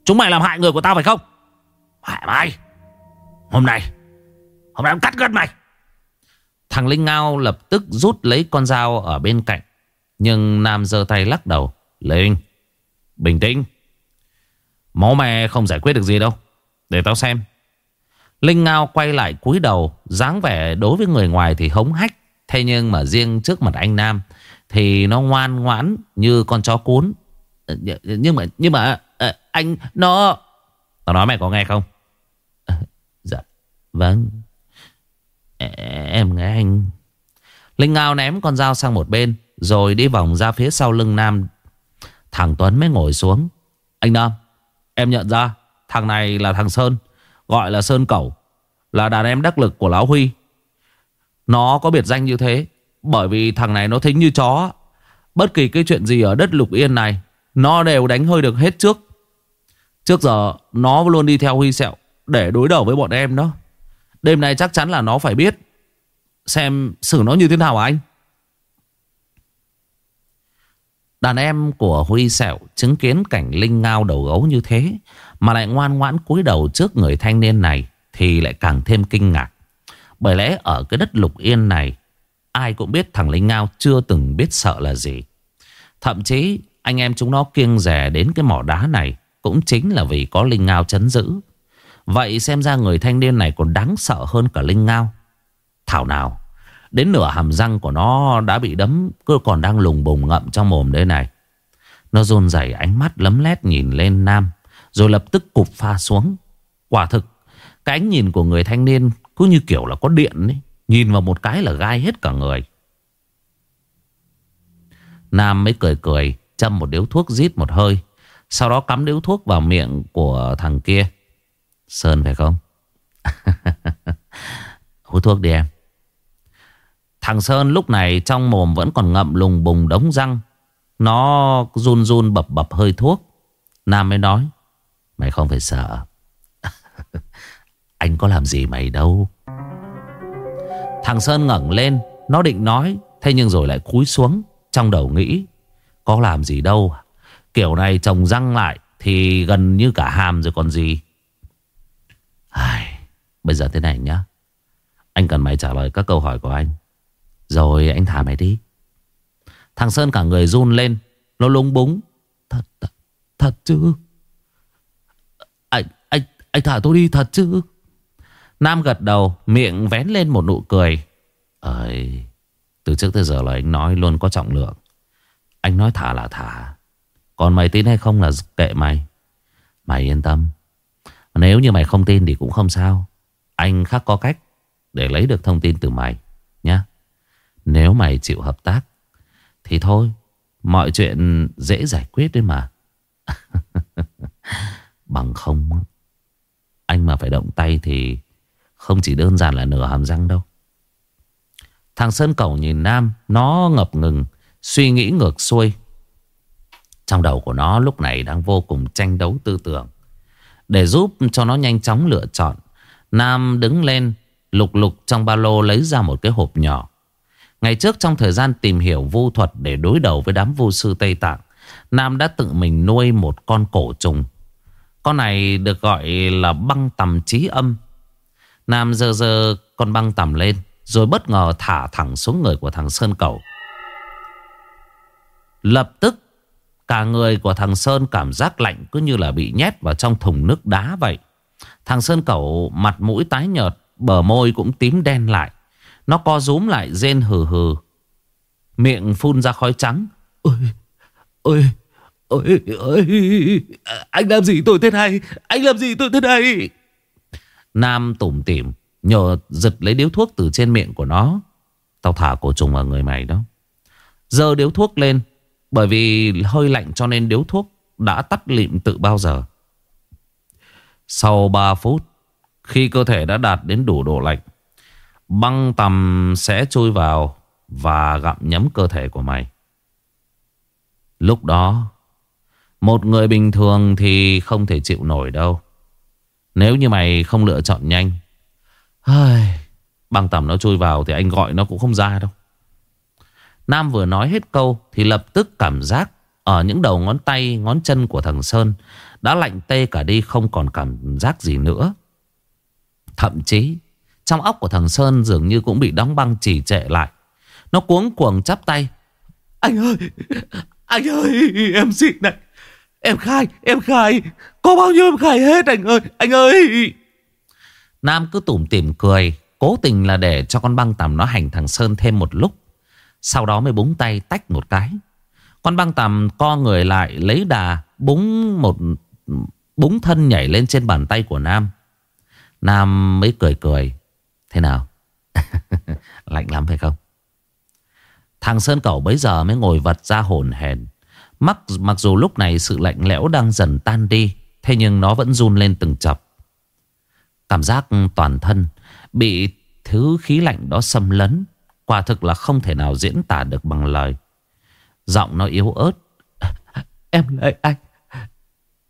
Chúng mày làm hại người của tao phải không? Hại mày! Hôm nay Hôm nay em cắt gân mày! Thằng Linh Ngao lập tức rút lấy con dao ở bên cạnh. Nhưng Nam giơ tay lắc đầu. Linh, Bình tĩnh. Máu mẹ không giải quyết được gì đâu. Để tao xem. Linh Ngao quay lại cúi đầu, dáng vẻ đối với người ngoài thì hống hách. Thế nhưng mà riêng trước mặt anh Nam thì nó ngoan ngoãn như con chó cún. Ờ, nhưng mà nhưng mà ờ, Anh, nó, Tao nói mày có nghe không? Ờ, dạ vâng. Em nghe anh. Linh Ngao ném con dao sang một bên, Rồi đi vòng ra phía sau lưng Nam. Thằng Tuấn mới ngồi xuống. Anh Nam, Em nhận ra, Thằng này là thằng Sơn, Gọi là Sơn Cẩu, Là đàn em đắc lực của Lão Huy. Nó có biệt danh như thế bởi vì thằng này nó thính như chó. Bất kỳ cái chuyện gì ở đất lục yên này, Nó đều đánh hơi được hết trước. Trước giờ, nó luôn đi theo Huy Sẹo Để đối đầu với bọn em đó. Đêm nay chắc chắn là nó phải biết Xem xử nó như thế nào anh? Đàn em của Huy Sẹo chứng kiến cảnh Linh Ngao đầu gấu như thế, Mà lại ngoan ngoãn cúi đầu trước người thanh niên này Thì lại càng thêm kinh ngạc. Bởi lẽ ở cái đất lục yên này Ai cũng biết thằng Linh Ngao chưa từng biết sợ là gì. Thậm chí anh em chúng nó kiêng rẻ đến cái mỏ đá này cũng chính là vì có Linh Ngao chấn giữ. Vậy xem ra người thanh niên này còn đáng sợ hơn cả Linh Ngao. Thảo nào, đến nửa hàm răng của nó đã bị đấm, cứ còn đang lùng bùng ngậm trong mồm đây này. Nó rôn rẩy ánh mắt lấm lét nhìn lên Nam, rồi lập tức cụp pha xuống. Quả thực, cái ánh nhìn của người thanh niên cứ như kiểu là có điện ấy. Nhìn vào một cái là gai hết cả người. Nam mới cười cười, Châm một điếu thuốc rít một hơi, Sau đó cắm điếu thuốc vào miệng của thằng kia. Sơn phải không? Hút thuốc đi em. Thằng Sơn lúc này trong mồm vẫn còn ngậm lùng bùng đống răng. Nó run run bập bập hơi thuốc. Nam mới nói, Mày không phải sợ. Anh có làm gì mày đâu. Thằng Sơn ngẩng lên Nó định nói Thế nhưng rồi lại cúi xuống Trong đầu nghĩ Có làm gì đâu Kiểu này trồng răng lại Thì gần như cả hàm rồi còn gì. Ai, Bây giờ thế này nhá. Anh cần mày trả lời các câu hỏi của anh. Rồi anh thả mày đi. Thằng Sơn cả người run lên Nó lúng búng. Thật, thật, thật chứ. Anh, anh, anh thả tôi đi thật chứ. Nam gật đầu, Miệng vén lên một nụ cười. Ơi, Từ trước tới giờ là anh nói luôn có trọng lượng. Anh nói thả là thả. Còn mày tin hay không là kệ mày. Mày yên tâm. Nếu như mày không tin thì cũng không sao. Anh khắc có cách Để lấy được thông tin từ mày, Nhá. Nếu mày chịu hợp tác, Thì thôi, Mọi chuyện dễ giải quyết đấy mà. Bằng không Anh mà phải động tay thì không chỉ đơn giản là nửa hàm răng đâu. Thằng Sơn Cẩu nhìn Nam, Nó ngập ngừng, Suy nghĩ ngược xuôi. Trong đầu của nó lúc này đang vô cùng tranh đấu tư tưởng. Để giúp cho nó nhanh chóng lựa chọn, Nam đứng lên, Lục lục trong ba lô lấy ra một cái hộp nhỏ. Ngày trước trong thời gian tìm hiểu vu thuật Để đối đầu với đám vu sư Tây Tạng, Nam đã tự mình nuôi một con cổ trùng. Con này được gọi là băng tầm trí âm. Nam dơ dơ con băng tầm lên, rồi bất ngờ thả thẳng xuống người của thằng Sơn Cầu. Lập tức, Cả người của thằng Sơn cảm giác lạnh Cứ như là bị nhét vào trong thùng nước đá vậy. Thằng Sơn Cầu mặt mũi tái nhợt, Bờ môi cũng tím đen lại. Nó co rúm lại rên hừ hừ. Miệng phun ra khói trắng. Ôi Ôi Ôi Ôi, Anh làm gì tôi thế này? Anh làm gì tôi thế này? Nam tủm tỉm, Nhờ giật lấy điếu thuốc từ trên miệng của nó. Tao thả cổ trùng vào người mày đó. Giờ điếu thuốc lên, Bởi vì hơi lạnh cho nên điếu thuốc Đã tắt lịm từ bao giờ. Sau 3 phút, Khi cơ thể đã đạt đến đủ độ lạnh, Băng tầm sẽ chui vào Và gặm nhấm cơ thể của mày. Lúc đó, Một người bình thường thì không thể chịu nổi đâu. Nếu như mày không lựa chọn nhanh Băng tầm nó chui vào thì anh gọi nó cũng không ra đâu. Nam vừa nói hết câu thì lập tức cảm giác ở những đầu ngón tay, ngón chân của thằng Sơn đã lạnh tê cả đi không còn cảm giác gì nữa. Thậm chí trong óc của thằng Sơn dường như cũng bị đóng băng chỉ trệ lại. Nó cuống cuồng chắp tay. Anh ơi, anh ơi, em xin này. Em khai, em khai. Có bao nhiêu em khai hết anh ơi, anh ơi. Nam cứ tủm tỉm cười Cố tình là để cho con băng tầm nó hành thằng Sơn thêm một lúc. Sau đó mới búng tay tách một cái. Con băng tầm co người lại lấy đà Búng một Búng thân nhảy lên trên bàn tay của Nam. Nam mới cười cười. Thế nào? Lạnh lắm phải không? Thằng Sơn Cẩu bấy giờ mới ngồi vật ra hồn hèn Mặc, mặc dù lúc này sự lạnh lẽo đang dần tan đi Thế nhưng nó vẫn run lên từng chập Cảm giác toàn thân bị thứ khí lạnh đó xâm lấn. Quả thực là không thể nào diễn tả được bằng lời. Giọng nó yếu ớt. Em lấy anh.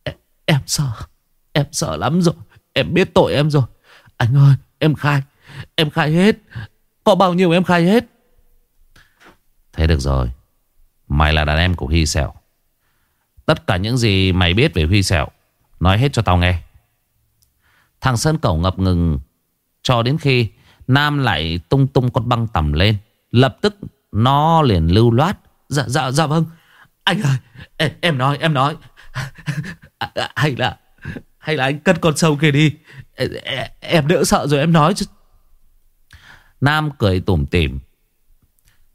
Em, em sợ. Em sợ lắm rồi. Em biết tội em rồi. Anh ơi, em khai. Em khai hết. Có bao nhiêu em khai hết. Thế được rồi. Mày là đàn em của Hy Sẹo. Tất cả những gì mày biết về Huy Sẹo. Nói hết cho tao nghe. Thằng Sơn Cẩu ngập ngừng cho đến khi Nam lại tung tung con băng tầm lên. Lập tức nó liền lưu loát. Dạ dạ dạ vâng. Anh ơi em, em nói em nói. hay là hay là anh cất con sâu kia đi. Em đỡ sợ rồi em nói chứ. Nam cười tủm tỉm.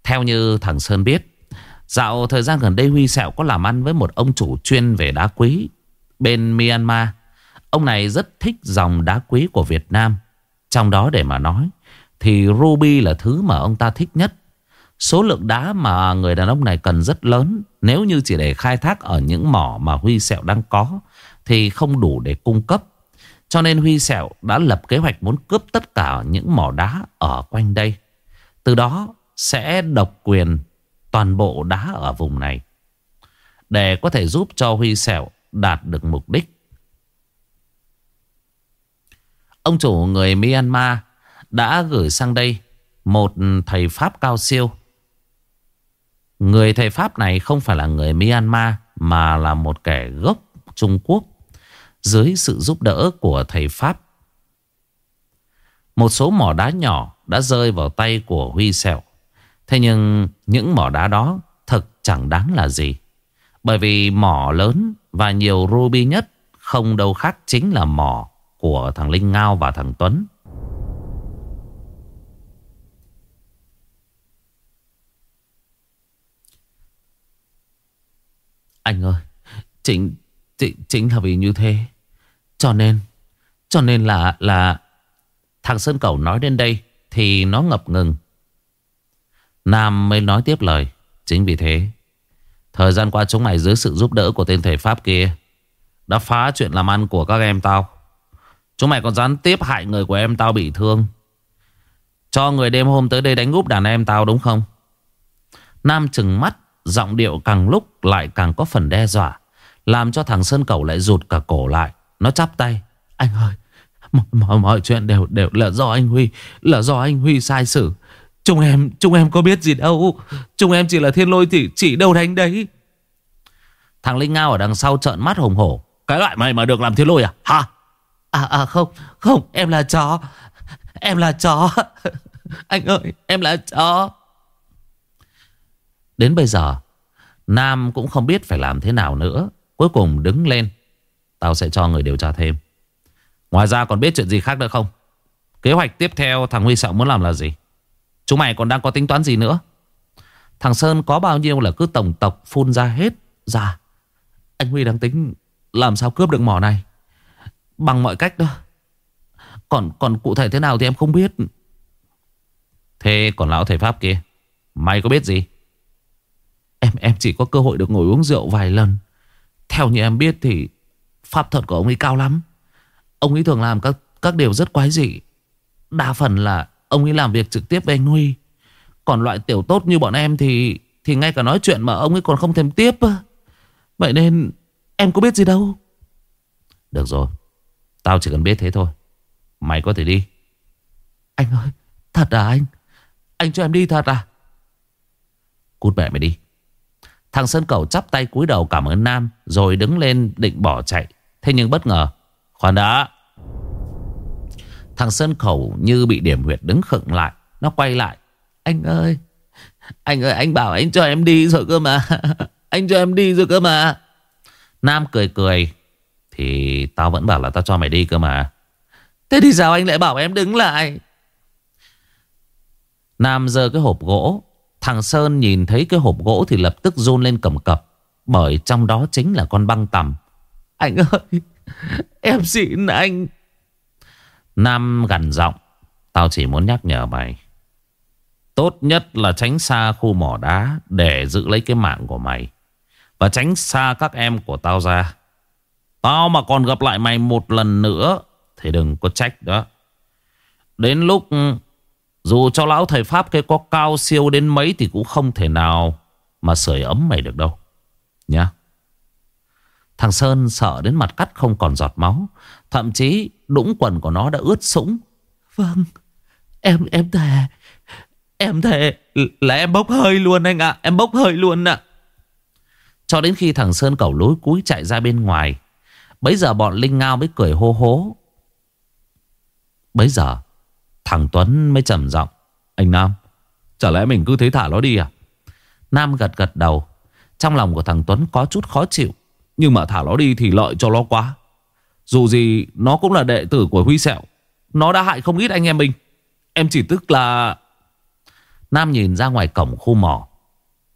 Theo như thằng Sơn biết. Dạo thời gian gần đây Huy Sẹo có làm ăn với một ông chủ chuyên về đá quý bên Myanmar. Ông này rất thích dòng đá quý của Việt Nam. Trong đó để mà nói, Thì ruby là thứ mà ông ta thích nhất Số lượng đá mà người đàn ông này cần rất lớn Nếu như chỉ để khai thác ở những mỏ mà Huy Sẹo đang có, Thì không đủ để cung cấp Cho nên Huy Sẹo đã lập kế hoạch muốn cướp tất cả những mỏ đá ở quanh đây Từ đó sẽ độc quyền toàn bộ đá ở vùng này, Để có thể giúp cho Huy Sẹo đạt được mục đích Ông chủ người Myanmar đã gửi sang đây một thầy Pháp cao siêu. Người thầy Pháp này không phải là người Myanmar, mà là một kẻ gốc Trung Quốc dưới sự giúp đỡ của thầy Pháp. Một số mỏ đá nhỏ đã rơi vào tay của Huy Sẹo. Thế nhưng những mỏ đá đó thật chẳng đáng là gì. Bởi vì mỏ lớn và nhiều ruby nhất không đâu khác chính là mỏ của thằng Linh Ngao và thằng Tuấn. Anh ơi, chính, chính, chính là vì như thế. Cho nên, cho nên là, là thằng Sơn Cẩu nói đến đây thì nó ngập ngừng. Nam mới nói tiếp lời. Chính vì thế, thời gian qua chúng mày dưới sự giúp đỡ của tên thầy Pháp kia đã phá chuyện làm ăn của các em tao. Chúng mày còn gián tiếp hại người của em tao bị thương. Cho người đêm hôm tới đây đánh úp đàn em tao đúng không? Nam chừng mắt Giọng điệu càng lúc lại càng có phần đe dọa Làm cho thằng Sơn Cầu lại rụt cả cổ lại Nó chắp tay Anh ơi mọi, mọi, mọi chuyện đều đều là do anh Huy Là do anh Huy sai xử Chúng em chúng em có biết gì đâu. Chúng em chỉ là thiên lôi thì chỉ đâu đánh đấy. Thằng Linh Ngao ở đằng sau trợn mắt hồng hổ. Cái loại mày mà được làm thiên lôi à? Hả? À à không không em là chó. Em là chó. Anh ơi em là chó. Đến bây giờ Nam cũng không biết phải làm thế nào nữa. Cuối cùng đứng lên. Tao sẽ cho người điều tra thêm. Ngoài ra còn biết chuyện gì khác nữa không? Kế hoạch tiếp theo thằng Huy sợ muốn làm là gì Chúng mày còn đang có tính toán gì nữa? Thằng Sơn có bao nhiêu là cứ tổng tộc phun ra hết Dạ Anh Huy đang tính làm sao cướp được mỏ này. Bằng mọi cách đó. Còn còn cụ thể thế nào thì em không biết. Thế còn lão thầy Pháp kia, Mày có biết gì? Em em chỉ có cơ hội được ngồi uống rượu vài lần. Theo như em biết thì Pháp thuật của ông ấy cao lắm. Ông ấy thường làm các các điều rất quái dị. Đa phần là Ông ấy làm việc trực tiếp với anh Huy. Còn loại tiểu tốt như bọn em thì Thì ngay cả nói chuyện mà ông ấy còn không thèm tiếp Vậy nên Em có biết gì đâu. Được rồi, Tao chỉ cần biết thế thôi. Mày có thể đi. Anh ơi, Thật à anh? Anh cho em đi thật à? Cút mẹ mày đi. Thằng Sơn Cầu chắp tay cúi đầu cảm ơn Nam, Rồi đứng lên định bỏ chạy. Thế nhưng bất ngờ, Khoan đã. Thằng Sơn khẩu như bị điểm huyệt đứng khựng lại. Nó quay lại. Anh ơi Anh ơi anh bảo anh cho em đi rồi cơ mà. Anh cho em đi rồi cơ mà. Nam cười cười. Thì tao vẫn bảo là tao cho mày đi cơ mà. Thế thì sao anh lại bảo em đứng lại? Nam giơ cái hộp gỗ. Thằng Sơn nhìn thấy cái hộp gỗ thì lập tức run lên cầm cập. Bởi trong đó chính là con băng tầm. Anh ơi, em xin anh. Nam gần giọng. Tao chỉ muốn nhắc nhở mày. Tốt nhất là tránh xa khu mỏ đá để giữ lấy cái mạng của mày. Và tránh xa các em của tao ra. Tao mà còn gặp lại mày một lần nữa thì đừng có trách đó. Đến lúc, dù cho lão thầy Pháp cái có cao siêu đến mấy Thì cũng không thể nào Mà sưởi ấm mày được đâu, Nhá Thằng Sơn sợ đến mặt cắt không còn giọt máu, Thậm chí đũng quần của nó đã ướt sũng. Vâng Em em thề Em thề là em bốc hơi luôn anh ạ Em bốc hơi luôn ạ. Cho đến khi thằng Sơn cẩu lối cúi chạy ra bên ngoài Bấy giờ bọn Linh Ngao mới cười hô hố. Bấy giờ Thằng Tuấn mới trầm giọng Anh Nam Chả lẽ mình cứ thế thả nó đi à? Nam gật gật đầu Trong lòng của thằng Tuấn có chút khó chịu Nhưng mà thả nó đi thì lợi cho nó quá dù gì, nó cũng là đệ tử của Huy Sẹo. Nó đã hại không ít anh em mình Em chỉ tức là Nam nhìn ra ngoài cổng khu mỏ.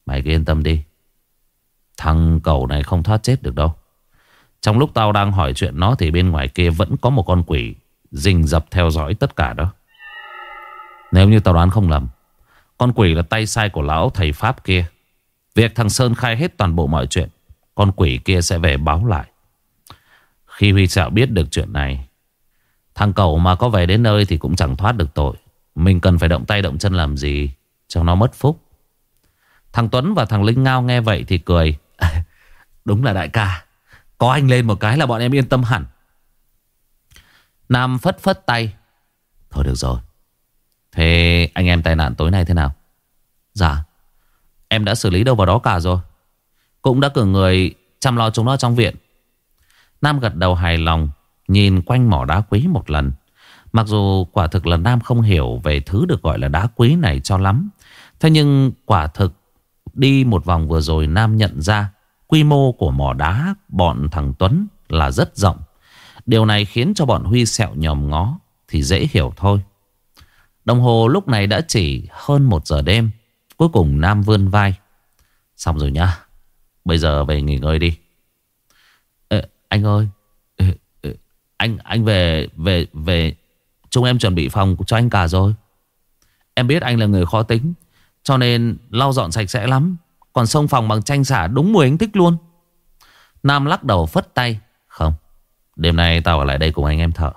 Mày cứ yên tâm đi. Thằng cầu này không thoát chết được đâu. Trong lúc tao đang hỏi chuyện nó Thì bên ngoài kia vẫn có một con quỷ Rình dập theo dõi tất cả đó. Nếu như tao đoán không lầm, Con quỷ là tay sai của lão thầy Pháp kia. Việc thằng Sơn khai hết toàn bộ mọi chuyện, Con quỷ kia sẽ về báo lại. Khi Huy Sẹo biết được chuyện này, Thằng cậu mà có về đến nơi Thì cũng chẳng thoát được tội. Mình cần phải động tay động chân làm gì Cho nó mất phúc. Thằng Tuấn và thằng Linh Ngao nghe vậy thì cười. Đúng là đại ca, Có anh lên một cái là bọn em yên tâm hẳn. Nam phất phất tay. Thôi được rồi. Thế anh em tai nạn tối nay thế nào? Dạ Em đã xử lý đâu vào đó cả rồi. Cũng đã cử người chăm lo chúng nó trong viện. Nam gật đầu hài lòng, Nhìn quanh mỏ đá quý một lần. Mặc dù quả thực là Nam không hiểu Về thứ được gọi là đá quý này cho lắm, Thế nhưng quả thực Đi một vòng vừa rồi Nam nhận ra Quy mô của mỏ đá Bọn thằng Tuấn là rất rộng. Điều này khiến cho bọn Huy sẹo nhòm ngó, Thì dễ hiểu thôi. Đồng hồ lúc này đã chỉ hơn một giờ đêm, Cuối cùng Nam vươn vai. Xong rồi nhá, Bây giờ về nghỉ ngơi đi. Anh ơi ừ, ừ, Anh anh về về về Chúng em chuẩn bị phòng cho anh cả rồi. Em biết anh là người khó tính, Cho nên lau dọn sạch sẽ lắm. Còn xông phòng bằng tranh xả đúng mùi anh thích luôn. Nam lắc đầu phất tay, Không, Đêm nay tao ở lại đây cùng anh em thợ.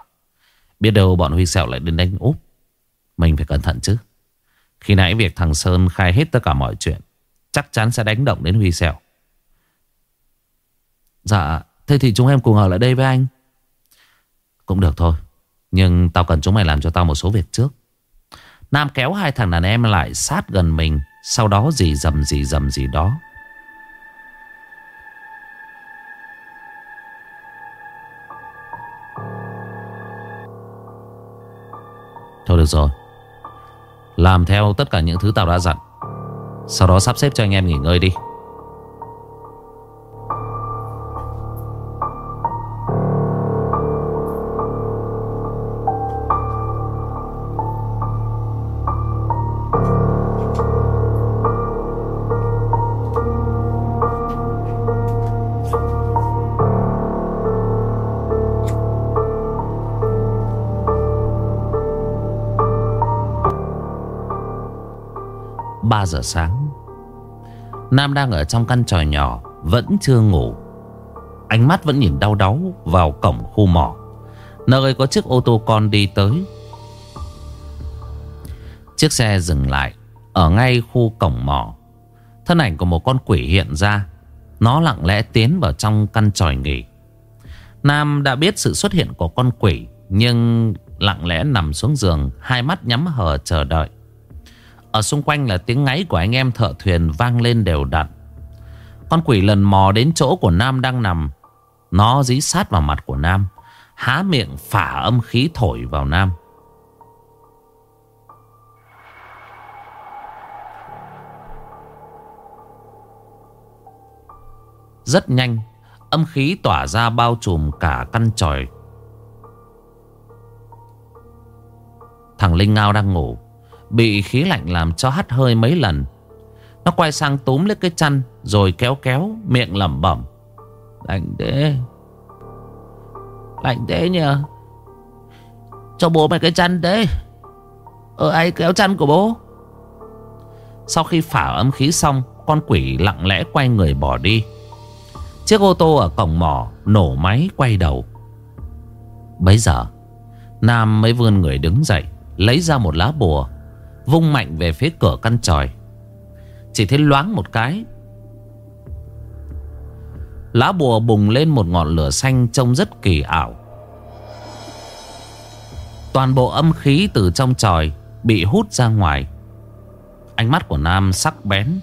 Biết đâu bọn Huy Sẹo lại đến đánh úp. Mình phải cẩn thận chứ. Khi nãy việc thằng Sơn khai hết tất cả mọi chuyện, Chắc chắn sẽ đánh động đến Huy Sẹo. Dạ Thế thì chúng em cùng ở lại đây với anh. Cũng được thôi, Nhưng tao cần chúng mày làm cho tao một số việc trước. Nam kéo hai thằng đàn em lại sát gần mình, Sau đó gì dầm gì dầm gì đó. Thôi được rồi. Làm theo tất cả những thứ tao đã dặn. Sau đó sắp xếp cho anh em nghỉ ngơi đi. Nam đang ở trong căn tròi nhỏ, Vẫn chưa ngủ. Ánh mắt vẫn nhìn đau đáu vào cổng khu mỏ. Nơi có chiếc ô tô con đi tới. Chiếc xe dừng lại Ở ngay khu cổng mỏ. Thân ảnh của một con quỷ hiện ra. Nó lặng lẽ tiến vào trong căn tròi nghỉ. Nam đã biết sự xuất hiện của con quỷ, Nhưng lặng lẽ nằm xuống giường, Hai mắt nhắm hờ chờ đợi ở xung quanh là tiếng ngáy của anh em thợ thuyền vang lên đều đặn. Con quỷ lần mò đến chỗ của Nam đang nằm. Nó dí sát vào mặt của Nam. Há miệng phả âm khí thổi vào Nam. Rất nhanh, Âm khí tỏa ra bao trùm cả căn tròi Thằng Linh Ngao đang ngủ Bị khí lạnh làm cho hắt hơi mấy lần. Nó quay sang túm lấy cái chăn, Rồi kéo kéo miệng lẩm bẩm. Lạnh thế. Lạnh thế nhờ Cho bố mày cái chăn đấy Ờ ai kéo chăn của bố? Sau khi phả âm khí xong, Con quỷ lặng lẽ quay người bỏ đi. Chiếc ô tô ở cổng mỏ Nổ máy quay đầu. Bấy giờ, Nam mới vươn người đứng dậy, Lấy ra một lá bùa. Vung mạnh về phía cửa căn tròi. Chỉ thấy loáng một cái. Lá bùa bùng lên một ngọn lửa xanh Trông rất kỳ ảo. Toàn bộ âm khí từ trong tròi Bị hút ra ngoài. Ánh mắt của Nam sắc bén.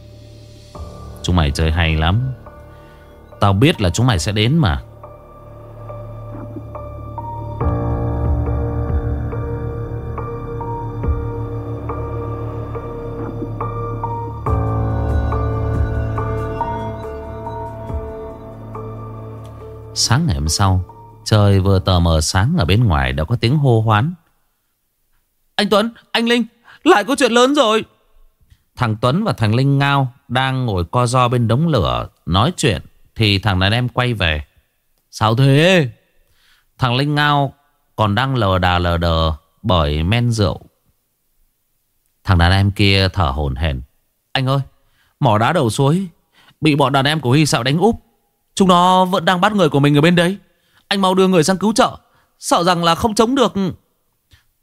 Chúng mày chơi hay lắm. Tao biết là chúng mày sẽ đến mà. Sáng ngày hôm sau Trời vừa tờ mờ sáng ở bên ngoài đã có tiếng hô hoán. Anh Tuấn, anh Linh Lại có chuyện lớn rồi. Thằng Tuấn và thằng Linh Ngao Đang ngồi co do bên đống lửa Nói chuyện Thì thằng đàn em quay về. Sao thế? Thằng Linh Ngao còn đang lờ đà lờ đờ Bởi men rượu. Thằng đàn em kia thở hổn hển. Anh ơi Mỏ đá đầu suối Bị bọn đàn em của Huy Sạo đánh úp. Chúng nó vẫn đang bắt người của mình ở bên đấy. Anh mau đưa người sang cứu trợ. Sợ rằng là không chống được.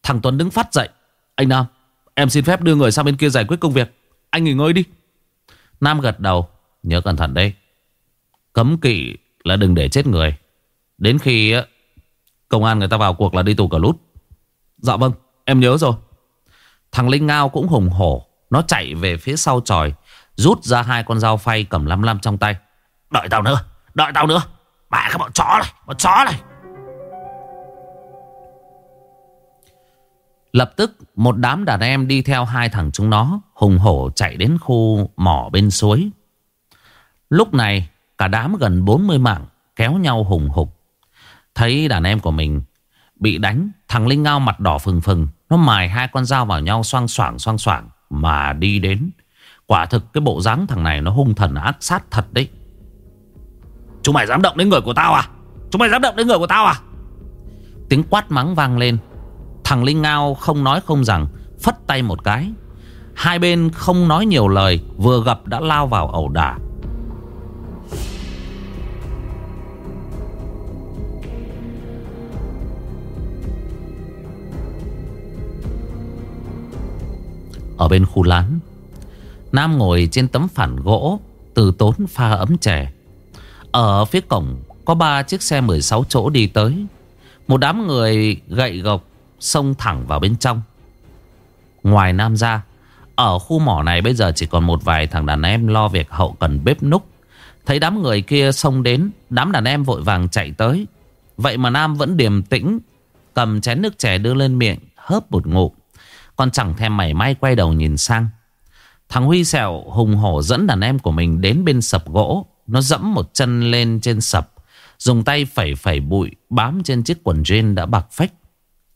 Thằng Tuấn đứng phát dậy. Anh Nam, Em xin phép đưa người sang bên kia giải quyết công việc. Anh nghỉ ngơi đi. Nam gật đầu. Nhớ cẩn thận đây Cấm kỵ là đừng để chết người. Đến khi công an người ta vào cuộc là đi tù cả lút. Dạ vâng em nhớ rồi. Thằng Linh Ngao cũng hùng hổ. Nó chạy về phía sau tròi, Rút ra hai con dao phay cầm lăm lăm trong tay. Đợi tao nữa. Đợi tao nữa. Mẹ các bọn chó này, Bọn chó này. Lập tức, một đám đàn em đi theo hai thằng chúng nó, Hùng hổ chạy đến khu mỏ bên suối. Lúc này, cả đám gần 40 mạng kéo nhau hùng hục. Thấy đàn em của mình bị đánh, Thằng Linh Ngao mặt đỏ phừng phừng. Nó mài hai con dao vào nhau xoang xoảng xoang xoảng Mà đi đến. Quả thực cái bộ dáng thằng này nó hung thần ác sát thật đấy. Chúng mày dám động đến người của tao à? Chúng mày dám động đến người của tao à? Tiếng quát mắng vang lên. Thằng Linh Ngao không nói không rằng, Phất tay một cái. Hai bên không nói nhiều lời, Vừa gặp đã lao vào ẩu đả. Ở bên khu lán, Nam ngồi trên tấm phản gỗ, Từ tốn pha ấm chè. Ở phía cổng Có ba chiếc xe 16 chỗ đi tới. Một đám người gậy gộc Xông thẳng vào bên trong. Ngoài Nam ra, Ở khu mỏ này bây giờ chỉ còn một vài thằng đàn em Lo việc hậu cần bếp núc. Thấy đám người kia xông đến, Đám đàn em vội vàng chạy tới. Vậy mà Nam vẫn điềm tĩnh, Cầm chén nước chè đưa lên miệng, Hớp một ngụm Còn chẳng thèm mảy may quay đầu nhìn sang. Thằng Huy Sẹo hùng hổ dẫn đàn em của mình đến bên sập gỗ. Nó dẫm một chân lên trên sập. Dùng tay phẩy phẩy bụi bám trên chiếc quần jean đã bạc phách.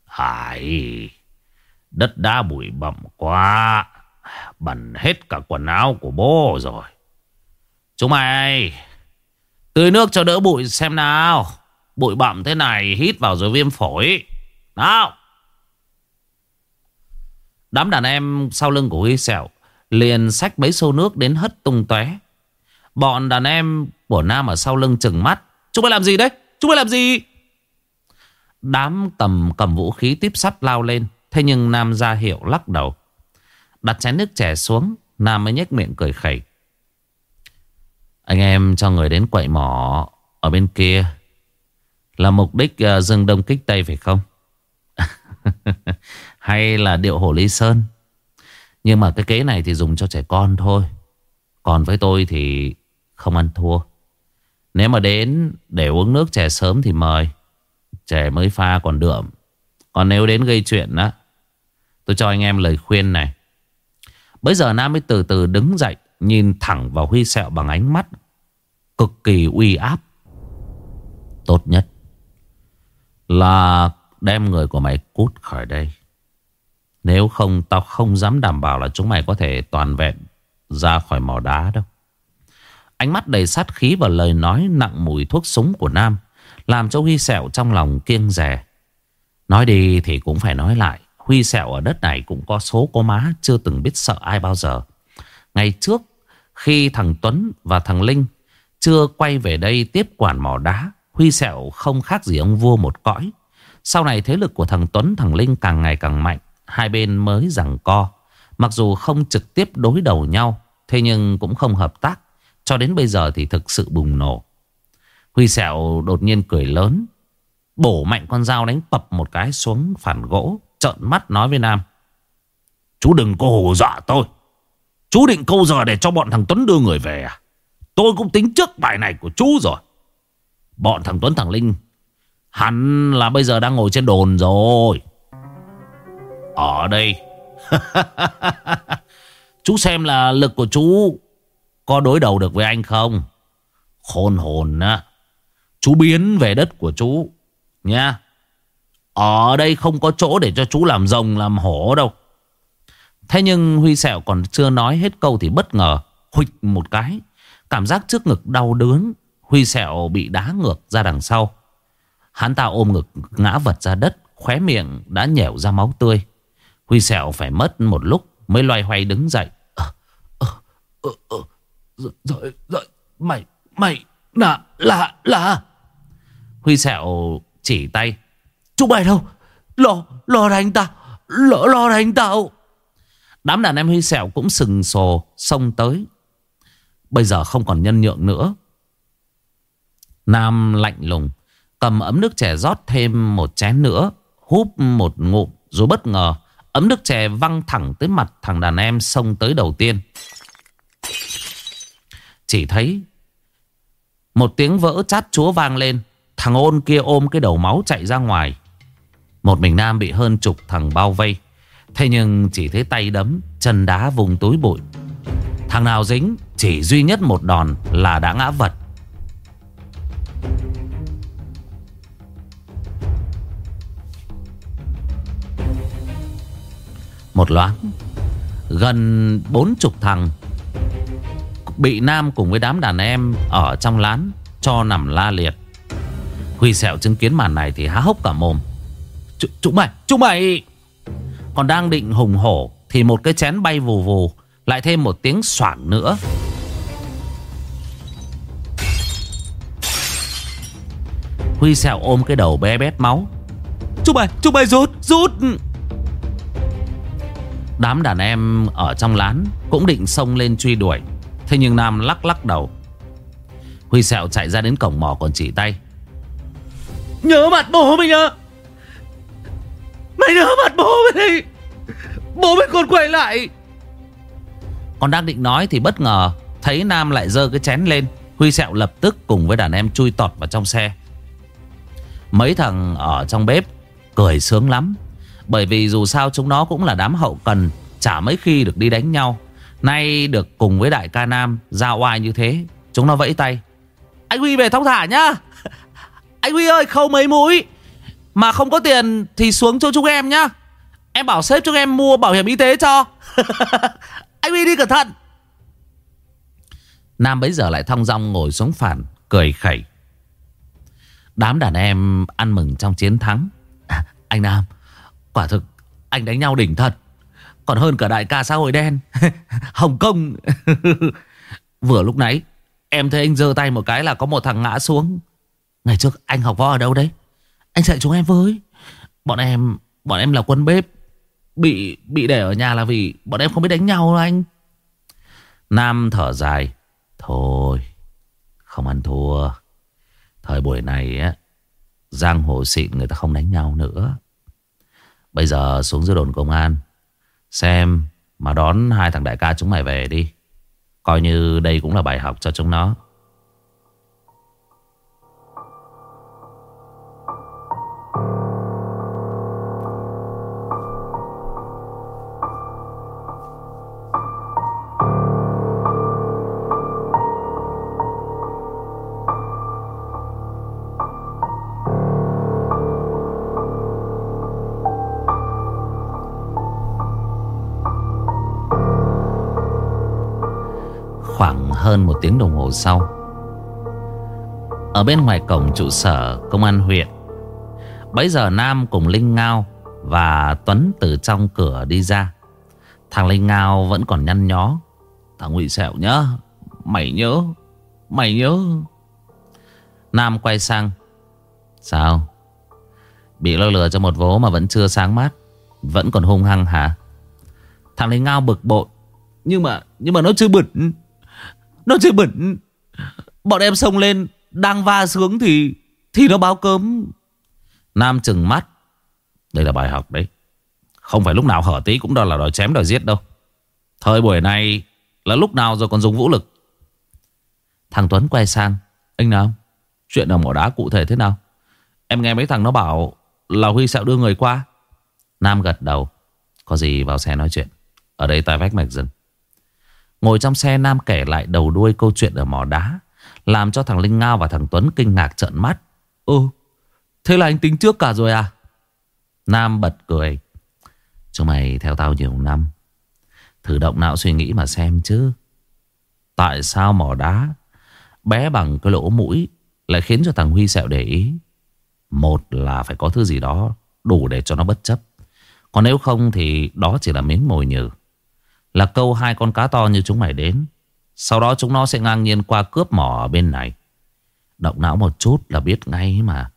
Hải, đất đá bụi bặm quá. Bẩn hết cả quần áo của bố rồi. Chúng mày, tưới nước cho đỡ bụi xem nào. Bụi bặm thế này hít vào rồi viêm phổi. Nào. Đám đàn em sau lưng của Huy Sẹo Liền xách mấy xô nước đến hất tung tóe Bọn đàn em của Nam ở sau lưng chừng mắt. Chúng mày làm gì đấy? Chúng mày làm gì? Đám tầm cầm vũ khí tiếp sắt lao lên. Thế nhưng Nam ra hiệu lắc đầu. Đặt chén nước chè xuống Nam mới nhếch miệng cười khẩy. Anh em cho người đến quậy mỏ Ở bên kia. Là mục đích uh, dừng đông kích Tây phải không? Hay là điệu hồ ly sơn? Nhưng mà cái kế này thì dùng cho trẻ con thôi. Còn với tôi thì không ăn thua. Nếu mà đến để uống nước chè sớm thì mời. Chè mới pha còn đượm. Còn nếu đến gây chuyện á, Tôi cho anh em lời khuyên này. Bây giờ Nam mới từ từ đứng dậy Nhìn thẳng vào Huy Sẹo bằng ánh mắt Cực kỳ uy áp. Tốt nhất Là đem người của mày cút khỏi đây. Nếu không tao không dám đảm bảo là chúng mày có thể toàn vẹn ra khỏi mỏ đá đâu. Ánh mắt đầy sát khí và lời nói nặng mùi thuốc súng của Nam làm cho Huy Sẹo trong lòng kiêng rè. Nói đi thì cũng phải nói lại. Huy Sẹo ở đất này cũng có số có má chưa từng biết sợ ai bao giờ. Ngày trước khi thằng Tuấn và thằng Linh chưa quay về đây tiếp quản mỏ đá, Huy Sẹo không khác gì ông vua một cõi. Sau này thế lực của thằng Tuấn, thằng Linh càng ngày càng mạnh. Hai bên mới rằng co Mặc dù không trực tiếp đối đầu nhau Thế nhưng cũng không hợp tác cho đến bây giờ thì thực sự bùng nổ. Huy sẹo đột nhiên cười lớn, Bổ mạnh con dao đánh tập một cái xuống phản gỗ, Trợn mắt nói với Nam. Chú đừng có hồ dọa tôi. Chú định câu giờ để cho bọn thằng Tuấn đưa người về à? Tôi cũng tính trước bài này của chú rồi. Bọn thằng Tuấn, thằng Linh Hắn là bây giờ đang ngồi trên đồn rồi. Ở đây. Chú xem là lực của chú. Có đối đầu được với anh không? Khôn hồn á. Chú biến về đất của chú Nha Ở đây không có chỗ để cho chú làm rồng làm hổ đâu. Thế nhưng Huy Sẹo còn chưa nói hết câu thì bất ngờ Huỵch một cái. Cảm giác trước ngực đau đớn Huy Sẹo bị đá ngược ra đằng sau. Hắn ta ôm ngực ngã vật ra đất Khóe miệng đã nhẻo ra máu tươi. Huy Sẹo phải mất một lúc mới loay hoay đứng dậy. Ờ, ờ, ờ, ờ, ờ rồi, rồi, mày, mày, là, là, là. Huy Sẹo chỉ tay. Chúng mày đâu? Lo, lo đánh ta lo, lo đánh tao. Đám đàn em Huy Sẹo cũng sừng sồ, xông tới. Bây giờ không còn nhân nhượng nữa. Nam lạnh lùng, cầm ấm nước chè rót thêm một chén nữa, húp một ngụm rồi bất ngờ Ấm nước chè văng thẳng tới mặt thằng đàn em xông tới đầu tiên. Chỉ thấy Một tiếng vỡ chát chúa vang lên. Thằng ôn kia ôm cái đầu máu chạy ra ngoài. Một mình Nam bị hơn chục thằng bao vây. Thế nhưng chỉ thấy tay đấm, Chân đá vùng túi bụi. Thằng nào dính, Chỉ duy nhất một đòn là đã ngã vật. Một loáng, Gần bốn chục thằng Bị Nam cùng với đám đàn em Ở trong lán Cho nằm la liệt. Huy sẹo chứng kiến màn này thì há hốc cả mồm. Ch Chúng mày Chúng mày Còn đang định hùng hổ Thì một cái chén bay vù vù, Lại thêm một tiếng soảng nữa. Huy sẹo ôm cái đầu bé bét máu. Chúng mày Chúng mày rút Rút! Đám đàn em ở trong lán Cũng định xông lên truy đuổi. Thế nhưng Nam lắc lắc đầu. Huy sẹo chạy ra đến cổng mỏ còn chỉ tay. Nhớ mặt bố mình à Mày nhớ mặt bố đi Bố mình còn quay lại. Còn đang định nói thì bất ngờ Thấy Nam lại dơ cái chén lên. Huy sẹo lập tức cùng với đàn em chui tọt vào trong xe. Mấy thằng ở trong bếp Cười sướng lắm. Bởi vì dù sao chúng nó cũng là đám hậu cần Chả mấy khi được đi đánh nhau Nay được cùng với đại ca Nam Ra oai như thế Chúng nó vẫy tay. Anh Huy về thong thả nhá. Anh Huy ơi khâu mấy mũi? Mà không có tiền thì xuống cho chúng em nhá. Em bảo sếp chúng em mua bảo hiểm y tế cho. Anh Huy đi cẩn thận. Nam bấy giờ lại thong dong ngồi xuống phản Cười khẩy. Đám đàn em ăn mừng trong chiến thắng. À, Anh Nam Quả thực anh đánh nhau đỉnh thật. Còn hơn cả đại ca xã hội đen. Hồng Kông. Vừa lúc nãy, Em thấy anh giơ tay một cái là có một thằng ngã xuống. Ngày trước anh học võ ở đâu đấy? Anh dạy chúng em với. Bọn em Bọn em là quân bếp. Bị bị để ở nhà là vì Bọn em không biết đánh nhau đâu anh. Nam thở dài. Thôi, Không ăn thua. Thời buổi này á, Giang hồ xịn người ta không đánh nhau nữa. Bây giờ xuống dưới đồn công an. Xem, Mà đón hai thằng đại ca chúng mày về đi. Coi như đây cũng là bài học cho chúng nó. Khoảng hơn một tiếng đồng hồ sau. Ở bên ngoài cổng trụ sở công an huyện, Bấy giờ Nam cùng Linh Ngao Và Tuấn từ trong cửa đi ra. Thằng Linh Ngao vẫn còn nhăn nhó. Thằng Ngụy Sẹo nhá Mày nhớ Mày nhớ. Nam quay sang. Sao? Bị lôi lừa cho một vố mà vẫn chưa sáng mắt Vẫn còn hung hăng hả? Thằng Linh Ngao bực bội. Nhưng mà Nhưng mà nó chưa bực nó chơi bẩn. Bọn em xông lên, Đang va sướng thì Thì nó báo cớm. Nam chừng mắt. Đây là bài học đấy. Không phải lúc nào hở tí cũng đòi là đòi chém đòi giết đâu. Thời buổi này Là lúc nào rồi còn dùng vũ lực? Thằng Tuấn quay sang. Anh Nam, Chuyện ở mỏ đá cụ thể thế nào? Em nghe mấy thằng nó bảo Là Huy sẽ đưa người qua. Nam gật đầu. Có gì vào xe nói chuyện. Ở đây tai vách mạch dần Ngồi trong xe Nam kể lại đầu đuôi câu chuyện ở mỏ đá, Làm cho thằng Linh Ngao và thằng Tuấn kinh ngạc trợn mắt. Ừ Thế là anh tính trước cả rồi à? Nam bật cười. Chúng mày theo tao nhiều năm, Thử động não suy nghĩ mà xem chứ. Tại sao mỏ đá Bé bằng cái lỗ mũi Lại khiến cho thằng Huy sẹo để ý? Một là phải có thứ gì đó Đủ để cho nó bất chấp. Còn nếu không thì đó chỉ là miếng mồi nhử là câu hai con cá to như chúng mày đến. Sau đó chúng nó sẽ ngang nhiên qua cướp mỏ ở bên này. Động não một chút là biết ngay mà.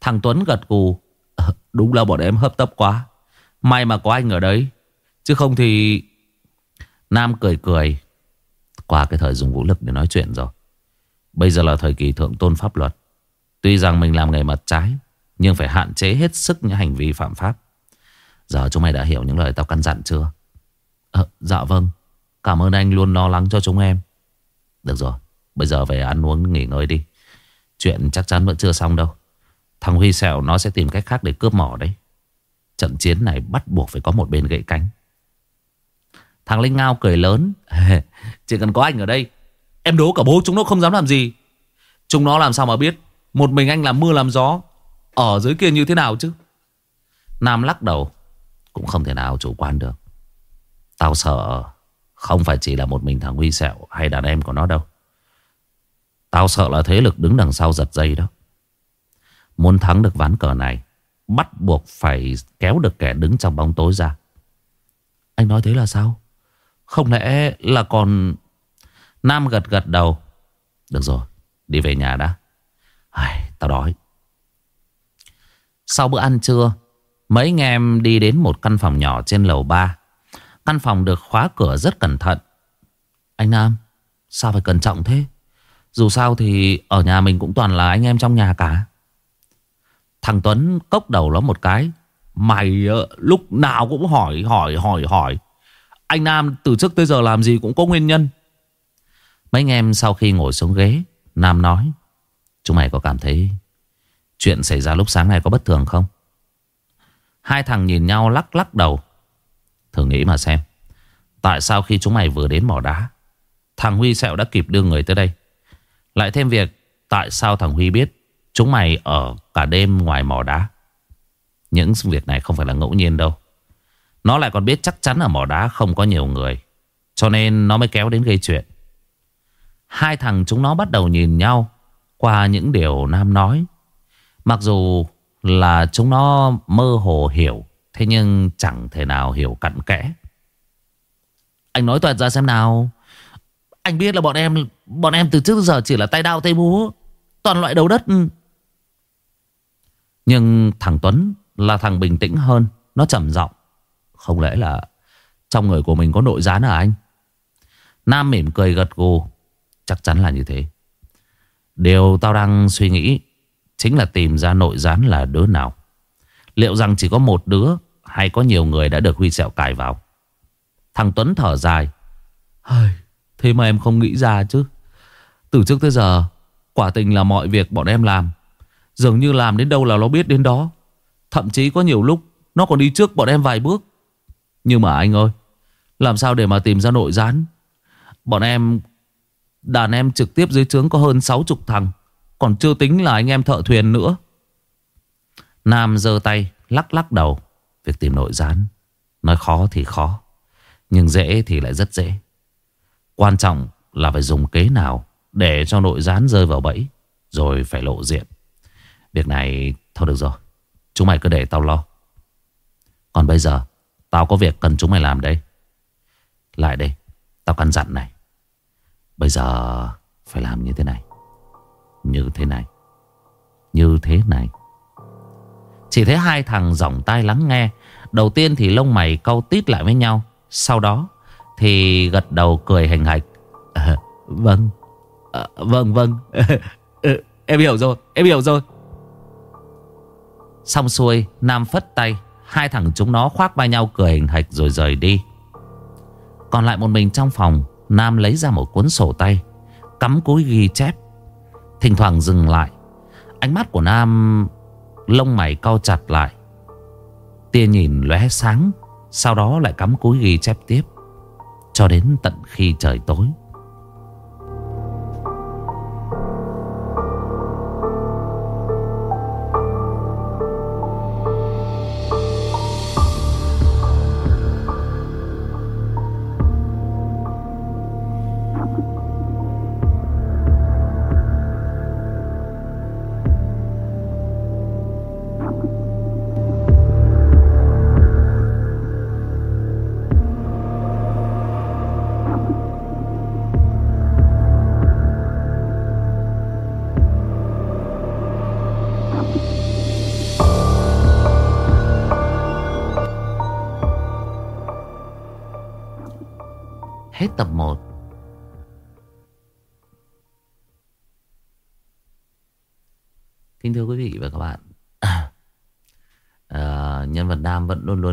Thằng Tuấn gật gù. Ờ, đúng là bọn em hấp tấp quá. May mà có anh ở đấy. Chứ không thì Nam cười cười. Qua cái thời dùng vũ lực để nói chuyện rồi. Bây giờ là thời kỳ thượng tôn pháp luật. Tuy rằng mình làm nghề mặt trái, Nhưng phải hạn chế hết sức những hành vi phạm pháp. Giờ chúng mày đã hiểu những lời tao căn dặn chưa? À, Dạ vâng. Cảm ơn anh luôn lo lắng cho chúng em. Được rồi Bây giờ về ăn uống nghỉ ngơi đi. Chuyện chắc chắn vẫn chưa xong đâu. Thằng Huy Sẹo nó sẽ tìm cách khác để cướp mỏ đấy. Trận chiến này bắt buộc phải có một bên gãy cánh. Thằng Linh Ngao cười lớn. Chỉ cần có anh ở đây Em đố cả bố chúng nó không dám làm gì. Chúng nó làm sao mà biết Một mình anh làm mưa làm gió Ở dưới kia như thế nào chứ? Nam lắc đầu. Cũng không thể nào chủ quan được. Tao sợ Không phải chỉ là một mình thằng Huy Sẹo Hay đàn em của nó đâu. Tao sợ là thế lực đứng đằng sau giật dây đó. Muốn thắng được ván cờ này Bắt buộc phải kéo được kẻ đứng trong bóng tối ra. Anh nói thế là sao? Không lẽ là còn Nam gật gật đầu. Được rồi Đi về nhà đã. Ai, Tao đói. Sau bữa ăn trưa Mấy anh em đi đến một căn phòng nhỏ trên lầu 3 Căn phòng được khóa cửa rất cẩn thận. Anh Nam, Sao phải cẩn trọng thế? Dù sao thì ở nhà mình cũng toàn là anh em trong nhà cả. Thằng Tuấn cốc đầu nó một cái. Mày ờ, lúc nào cũng hỏi hỏi hỏi hỏi. Anh Nam từ trước tới giờ làm gì cũng có nguyên nhân. Mấy anh em sau khi ngồi xuống ghế, Nam nói, Chúng mày có cảm thấy Chuyện xảy ra lúc sáng này có bất thường không? Hai thằng nhìn nhau lắc lắc đầu. Thử nghĩ mà xem. Tại sao khi chúng mày vừa đến mỏ đá, Thằng Huy Sẹo đã kịp đưa người tới đây? Lại thêm việc, Tại sao thằng Huy biết Chúng mày ở cả đêm ngoài mỏ đá? Những việc này không phải là ngẫu nhiên đâu. Nó lại còn biết chắc chắn ở mỏ đá không có nhiều người, Cho nên nó mới kéo đến gây chuyện. Hai thằng chúng nó bắt đầu nhìn nhau Qua những điều Nam nói. Mặc dù là chúng nó mơ hồ hiểu Thế nhưng chẳng thể nào hiểu cặn kẽ. Anh nói toàn ra xem nào. Anh biết là bọn em Bọn em từ trước giờ chỉ là tay đao tay búa Toàn loại đầu đất. Nhưng thằng Tuấn Là thằng bình tĩnh hơn, Nó trầm giọng. Không lẽ là Trong người của mình có nội gián à anh? Nam mỉm cười gật gù. Chắc chắn là như thế. Điều tao đang suy nghĩ Chính là tìm ra nội gián là đứa nào. Liệu rằng chỉ có một đứa Hay có nhiều người đã được Huy Sẹo cài vào? Thằng Tuấn thở dài. Thế mà em không nghĩ ra chứ. Từ trước tới giờ, Quả tình là mọi việc bọn em làm. Dường như làm đến đâu là nó biết đến đó. Thậm chí có nhiều lúc, Nó còn đi trước bọn em vài bước. Nhưng mà anh ơi, Làm sao để mà tìm ra nội gián? Bọn em, Đàn em trực tiếp dưới trướng có hơn 60 thằng. Còn chưa tính là anh em thợ thuyền nữa. Nam giơ tay, Lắc lắc đầu. Việc tìm nội gián, Nói khó thì khó, Nhưng dễ thì lại rất dễ. Quan trọng là phải dùng kế nào Để cho nội gián rơi vào bẫy, Rồi phải lộ diện. Việc này, thôi được rồi, Chúng mày cứ để tao lo. Còn bây giờ, Tao có việc cần chúng mày làm đây. Lại đây, Tao căn dặn này. Bây giờ phải làm như thế này, Như thế này, Như thế này. Chỉ thấy hai thằng giỏng tai lắng nghe. Đầu tiên thì lông mày câu tít lại với nhau. Sau đó Thì gật đầu cười hành hạch. À, Vâng. À, Vâng vâng. Ừ, em hiểu rồi Em hiểu rồi. Xong xuôi Nam phất tay. Hai thằng chúng nó khoác vai nhau cười hình hạch rồi rời đi. Còn lại một mình trong phòng Nam lấy ra một cuốn sổ tay Cắm cúi ghi chép. Thỉnh thoảng dừng lại. Ánh mắt của Nam Lông mày cau chặt lại. Tia nhìn lóe sáng, Sau đó lại cắm cúi ghi chép tiếp. Cho đến tận khi trời tối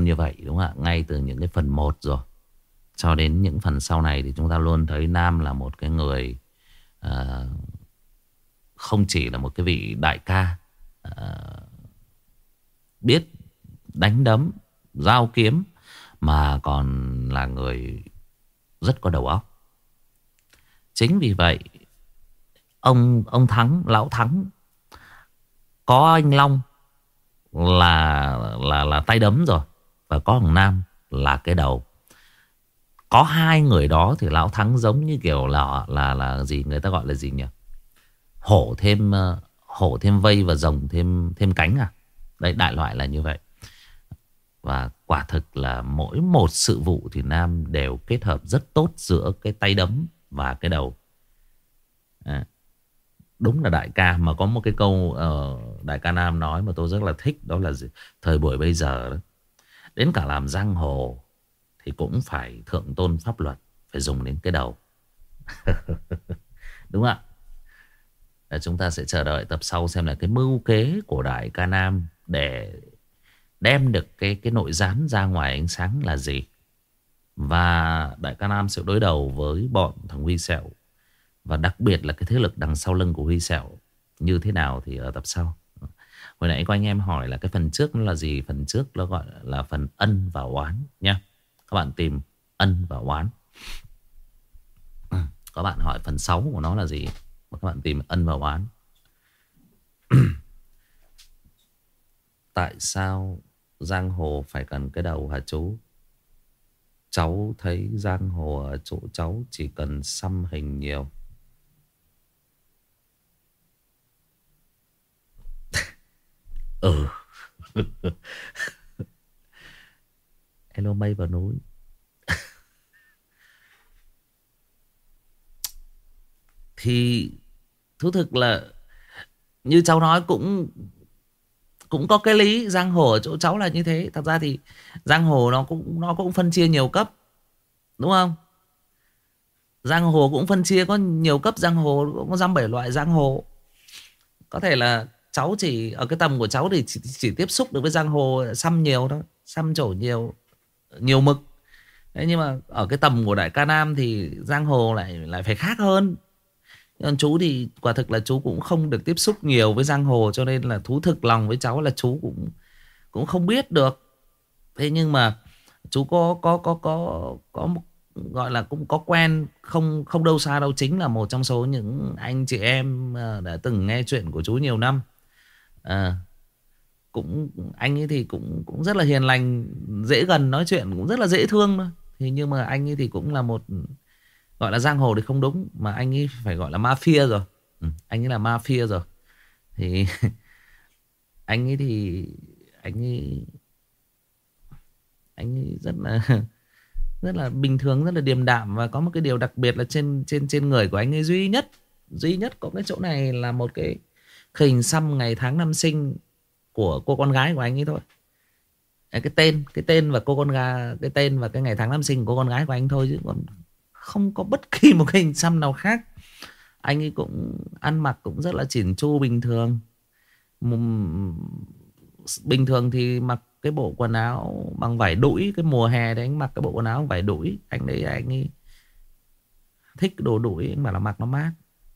luôn như vậy đúng không ạ? Ngay từ những cái phần 1 rồi. Cho đến những phần sau này Thì chúng ta luôn thấy Nam là một cái người uh, không chỉ là một cái vị đại ca uh, biết đánh đấm, giao kiếm mà còn là người rất có đầu óc. Chính vì vậy ông ông Thắng, lão Thắng có anh Long là là là tay đấm rồi và có thằng Nam là cái đầu. Có hai người đó thì lão Thắng giống như kiểu là là là gì người ta gọi là gì nhỉ? Hổ thêm ờ, hổ thêm vây và rồng thêm thêm cánh à? Đấy đại loại là như vậy. Và quả thực là mỗi một sự vụ thì Nam đều kết hợp rất tốt giữa cái tay đấm và cái đầu. À, đúng là đại ca mà có một cái câu uh, đại ca Nam nói mà tôi rất là thích đó là gì? thời buổi bây giờ đó, đến cả làm giang hồ thì cũng phải thượng tôn pháp luật, phải dùng đến cái đầu. đúng không ạ? Chúng ta sẽ chờ đợi tập sau xem là cái mưu kế của đại ca Nam để đem được cái cái nội gián ra ngoài ánh sáng là gì. Và đại ca Nam sẽ đối đầu với bọn thằng Huy Sẹo và đặc biệt là cái thế lực đằng sau lưng của Huy Sẹo như thế nào thì ở tập sau. Hồi nãy có anh em hỏi là cái phần trước nó là gì? Phần trước nó gọi là phần ân và oán nha. Các bạn tìm ân và oán. Các bạn hỏi phần 6 của nó là gì? Các bạn tìm ân và oán. Tại sao giang hồ phải cần cái đầu hả chú? Cháu thấy giang hồ ở chỗ cháu chỉ cần xăm hình nhiều. Ừ. Hello mây vào núi. thì thú thực là như cháu nói cũng cũng có cái lý, giang hồ ở chỗ cháu là như thế thật ra thì giang hồ nó cũng nó cũng phân chia nhiều cấp, đúng không giang hồ cũng phân chia, có nhiều cấp giang hồ, cũng có dăm bảy loại giang hồ có thể là cháu chỉ ở cái tầm của cháu thì chỉ, chỉ tiếp xúc được với giang hồ xăm nhiều đó xăm trổ nhiều nhiều mực Đấy, nhưng mà ở cái tầm của đại ca nam thì giang hồ lại lại phải khác hơn còn chú thì quả thực là chú cũng không được tiếp xúc nhiều với giang hồ cho nên là thú thực lòng với cháu là chú cũng cũng không biết được. Thế nhưng mà chú có có có có có một gọi là cũng có quen không không đâu xa đâu chính là một trong số những anh chị em ờ, đã từng nghe chuyện của chú nhiều năm. À, cũng anh ấy thì cũng cũng rất là hiền lành, dễ gần nói chuyện cũng rất là dễ thương thôi. Thì nhưng mà anh ấy thì cũng là một Gọi là giang hồ thì không đúng Mà anh ấy phải gọi là mafia rồi. Ừ, Anh ấy là mafia rồi. Thì Anh ấy thì Anh ấy Anh ấy rất là Rất là bình thường Rất là điềm đạm Và có một cái điều đặc biệt là trên trên trên người của anh ấy duy nhất Duy nhất có cái chỗ này là một cái Hình xăm ngày tháng năm sinh Của cô con gái của anh ấy thôi. Cái tên cái tên và cô con gà, cái tên và cái ngày tháng năm sinh của cô con gái của anh thôi chứ còn không có bất kỳ một cái hình xăm nào khác. Anh ấy cũng ăn mặc cũng rất là chỉn chu, bình thường. Bình thường thì mặc cái bộ quần áo bằng vải đũi, cái mùa hè đấy anh mặc cái bộ quần áo bằng vải đũi. Anh đấy, anh ấy thích đồ đũi, anh bảo là mặc nó mát.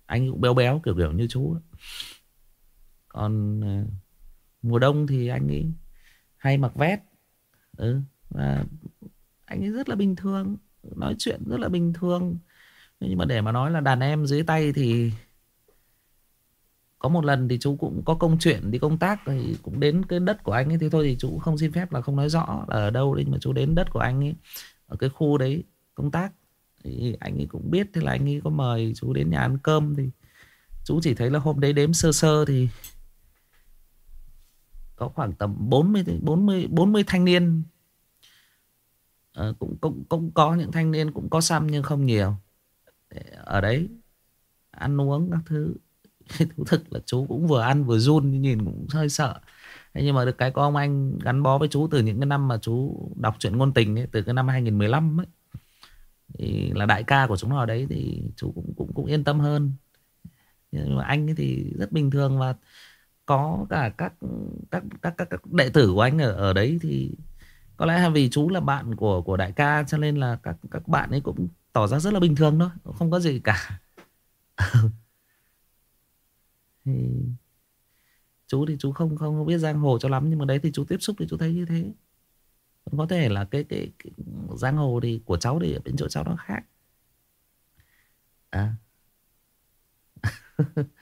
Anh ấy cũng béo béo, kiểu kiểu như chú còn uh, mùa đông thì anh ấy hay mặc vest. Ừ, và anh ấy rất là bình thường nói chuyện rất là bình thường. Nhưng mà để mà nói là đàn em dưới tay thì có một lần thì chú cũng có công chuyện đi công tác thì cũng đến cái đất của anh ấy thì thôi thì chú không xin phép là không nói rõ là ở đâu đấy nhưng mà chú đến đất của anh ấy ở cái khu đấy công tác. Thì anh ấy cũng biết thế là anh ấy có mời chú đến nhà ăn cơm thì chú chỉ thấy là hôm đấy đếm sơ sơ thì có khoảng tầm 40 40 40 thanh niên. À, cũng cũng cũng có những thanh niên cũng có xăm nhưng không nhiều. Ở đấy ăn uống các thứ. Thú thực là chú cũng vừa ăn vừa run nhìn cũng hơi sợ. Thế nhưng mà được cái có ông anh gắn bó với chú từ những cái năm mà chú đọc truyện ngôn tình ấy, từ cái năm 2015 ấy. Thì là đại ca của chúng nó ở đấy thì chú cũng cũng cũng yên tâm hơn. Nhưng mà anh ấy thì rất bình thường và có cả các các các các, các đệ tử của anh ở ở đấy thì có lẽ là vì chú là bạn của của đại ca cho nên là các các bạn ấy cũng tỏ ra rất là bình thường thôi không có gì cả. Thì chú thì chú không không biết giang hồ cho lắm nhưng mà đấy thì chú tiếp xúc thì chú thấy như thế. Có thể là cái cái, cái giang hồ thì của cháu thì ở bên chỗ cháu nó khác. À.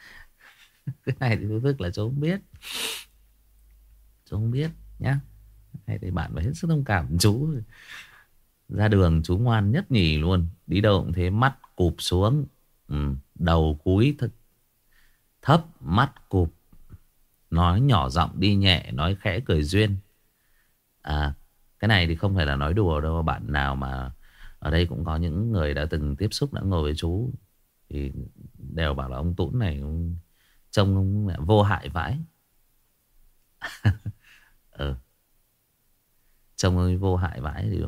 cái này thì tôi thức là chú không biết. Chú không biết nhá. Hay thì bạn phải hết sức thông cảm chú. Ra đường chú ngoan nhất nhì luôn. Đi đâu cũng thế mắt cụp xuống. Ừ, đầu cúi thật thấp mắt cụp. Nói nhỏ giọng đi nhẹ nói khẽ cười duyên. À cái này thì không phải là nói đùa đâu. Bạn nào mà ở đây cũng có những người đã từng tiếp xúc đã ngồi với chú thì đều bảo là ông Tũng này trông ông vô hại vãi. Ừ. trông ông vô hại vãi thì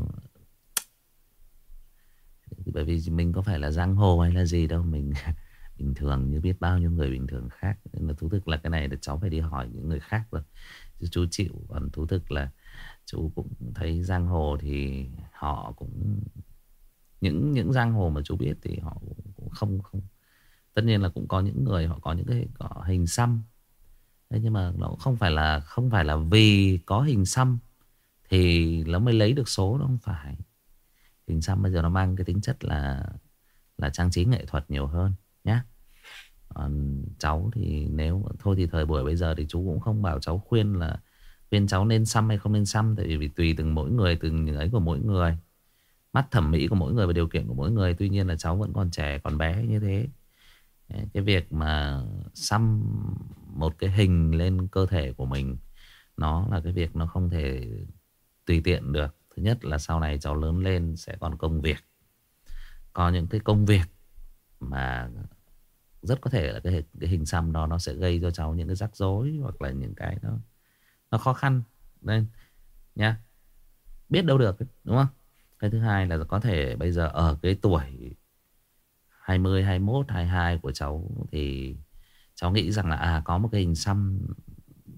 bởi vì mình có phải là giang hồ hay là gì đâu, mình bình thường như biết bao nhiêu người bình thường khác. Nên là thú thực là cái này là cháu phải đi hỏi những người khác rồi. Chứ chú chịu còn thú thực là chú cũng thấy giang hồ thì họ cũng những những giang hồ mà chú biết thì họ cũng không không tất nhiên là cũng có những người họ có những cái có hình xăm. Thế nhưng mà nó không phải là, không phải là vì có hình xăm thì nó mới lấy được số đâu không phải. Hình xăm bây giờ nó mang cái tính chất là là trang trí nghệ thuật nhiều hơn nhé còn cháu thì nếu, thôi thì thời buổi bây giờ thì chú cũng không bảo cháu khuyên là, khuyên cháu nên xăm hay không nên xăm, tại vì tùy từng mỗi người, từng những ấy của mỗi người. Mắt thẩm mỹ của mỗi người và điều kiện của mỗi người, tuy nhiên là cháu vẫn còn trẻ, còn bé như thế cái việc mà xăm một cái hình lên cơ thể của mình nó là cái việc nó không thể tùy tiện được. Thứ nhất là sau này cháu lớn lên sẽ còn công việc. Có những cái công việc mà rất có thể là cái, cái hình xăm đó nó sẽ gây cho cháu những cái rắc rối hoặc là những cái nó nó khó khăn. Nên nha biết đâu được đúng không? Cái thứ hai là có thể bây giờ ở cái tuổi 20, 21, 22 của cháu thì cháu nghĩ rằng là à có một cái hình xăm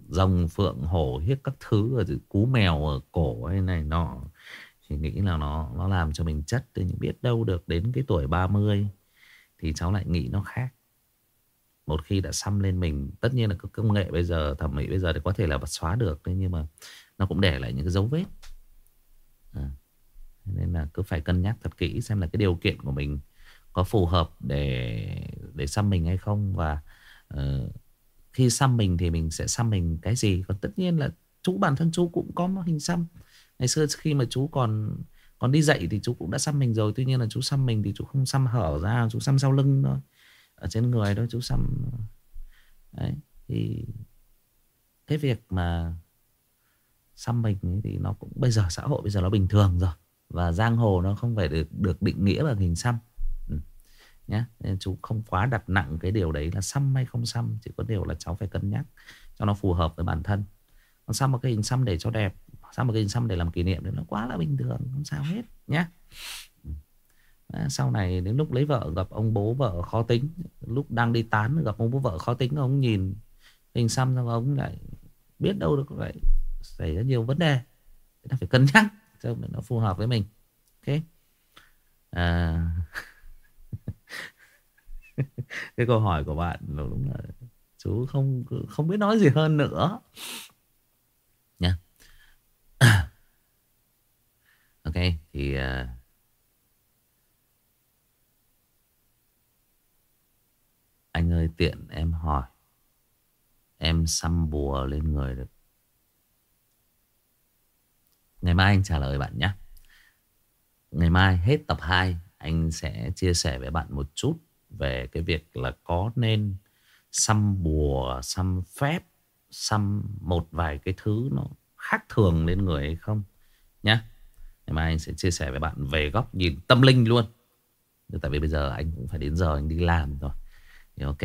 rồng phượng hổ hiếc các thứ ở cú mèo ở cổ hay này nọ. Thì nghĩ là nó nó làm cho mình chất nhưng biết đâu được đến cái tuổi 30 thì cháu lại nghĩ nó khác. Một khi đã xăm lên mình tất nhiên là cái công nghệ bây giờ thẩm mỹ bây giờ thì có thể là xóa được nhưng mà nó cũng để lại những cái dấu vết. À, nên là cứ phải cân nhắc thật kỹ xem là cái điều kiện của mình có phù hợp để để xăm mình hay không? Và uh, khi xăm mình thì mình sẽ xăm mình cái gì? Còn tất nhiên là chú bản thân chú cũng có một hình xăm. Ngày xưa khi mà chú còn còn đi dạy thì chú cũng đã xăm mình rồi. Tuy nhiên là chú xăm mình thì chú không xăm hở ra chú xăm sau lưng thôi. Ở trên người đó chú xăm. Đấy thì cái việc mà xăm mình thì nó cũng bây giờ xã hội bây giờ nó bình thường rồi. Và giang hồ nó không phải được được định nghĩa bằng hình xăm nhé nên chú không quá đặt nặng cái điều đấy là xăm hay không xăm, chỉ có điều là cháu phải cân nhắc cho nó phù hợp với bản thân. Còn xăm một cái hình xăm để cho đẹp, xăm một cái hình xăm để làm kỷ niệm thì nó quá là bình thường, không sao hết nhé ờ, sau này đến lúc lấy vợ gặp ông bố vợ khó tính, lúc đang đi tán gặp ông bố vợ khó tính, ông nhìn hình xăm xong ông lại biết đâu được lại xảy ra nhiều vấn đề. Ta phải cân nhắc cho nó phù hợp với mình, ok? À... cái câu hỏi của bạn đúng là chú không không biết nói gì hơn nữa. Nha. Ok thì uh, Anh ơi tiện em hỏi. Em xăm bùa lên người được. Ngày mai anh trả lời bạn nhé Ngày mai hết tập 2 Anh sẽ chia sẻ với bạn một chút. Về cái việc là có nên Xăm bùa Xăm phép Xăm một vài cái thứ nó khác thường lên người hay không Nhé Ngày mai anh sẽ chia sẻ với bạn về góc nhìn tâm linh luôn. Tại vì bây giờ anh cũng phải đến giờ anh đi làm rồi. Thì ok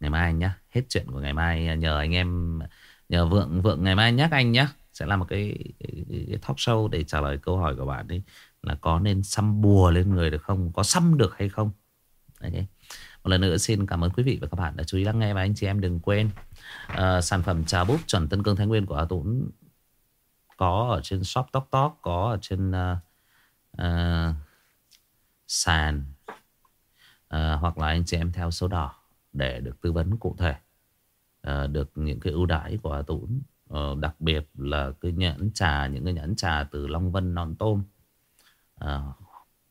Ngày mai anh nhá. Hết chuyện của ngày mai nhờ anh em Nhờ Vượng Vượng ngày mai nhắc anh nhá. Sẽ làm một cái, cái, cái talk show Để trả lời câu hỏi của bạn đi Là có nên xăm bùa lên người được không? Có xăm được hay không? Okay. Một lần nữa xin cảm ơn quý vị và các bạn đã chú ý lắng nghe Và anh chị em đừng quên uh, Sản phẩm trà búp chuẩn Tân Cương Thái Nguyên của A Tũng Có ở trên shop Tok Tok Có ở trên uh, uh, sàn uh, Hoặc là anh chị em theo số đỏ Để được tư vấn cụ thể uh, Được những cái ưu đãi của Tún à, Đặc biệt là cái nhãn trà Những cái nhãn trà từ Long Vân Non Tôm. À,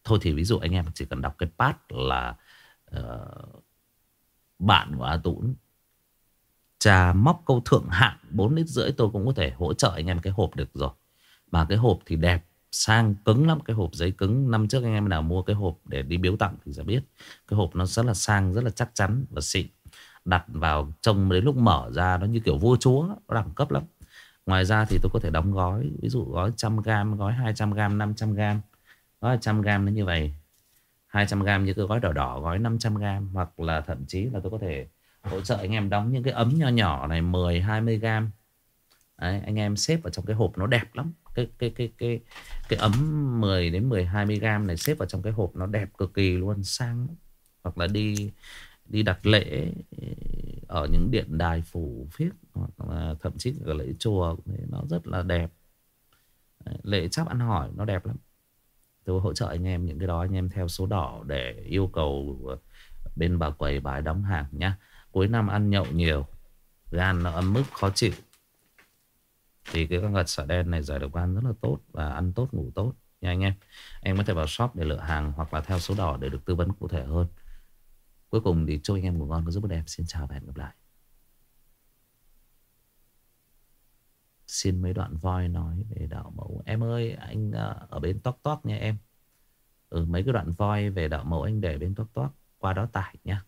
Thôi thì ví dụ anh em chỉ cần đọc cái pad là uh, Bạn của A Tũng Trà móc câu thượng hạng 4 lít rưỡi tôi cũng có thể hỗ trợ anh em cái hộp được rồi. Mà cái hộp thì đẹp sang cứng lắm. Cái hộp giấy cứng Năm trước anh em nào mua cái hộp để đi biếu tặng thì sẽ biết. Cái hộp nó rất là sang Rất là chắc chắn và xịn. Đặt vào trông đến lúc mở ra Nó như kiểu vua chúa Nó đẳng cấp lắm. Ngoài ra thì tôi có thể đóng gói Ví dụ gói 100g, gói 200g, 500g Gói 100g nó như vậy. 200g như cái gói đỏ đỏ Gói 500g Hoặc là thậm chí là tôi có thể hỗ trợ anh em đóng những cái ấm nhỏ nhỏ này 10 20g. Đấy, anh em xếp vào trong cái hộp nó đẹp lắm. Cái cái cái cái cái ấm 10 đến 10 20g này xếp vào trong cái hộp nó đẹp cực kỳ luôn sang hoặc là đi đi đặt lễ ở những điện đài phủ phiếc hoặc là thậm chí cả lễ chùa nó rất là đẹp. Lễ chắp ăn hỏi nó đẹp lắm tôi hỗ trợ anh em những cái đó, anh em theo số đỏ để yêu cầu ờ, bên bà quầy bà đóng hàng nhá. Cuối năm ăn nhậu nhiều, Gan nó ấm mức khó chịu. Thì cái con gật xả đen này giải độc gan rất là tốt Và ăn tốt, ngủ tốt nha anh em. Em có thể vào shop để lựa hàng Hoặc là theo số đỏ để được tư vấn cụ thể hơn. Cuối cùng thì chúc anh em ngủ ngon, có giúp đẹp. Xin chào và hẹn gặp lại. Xin mấy đoạn voi nói về đạo mẫu. Em ơi, anh à, ở bên toc toc nha em. Ừ mấy cái đoạn voi về đạo mẫu anh để bên toc toc Qua đó tải nha.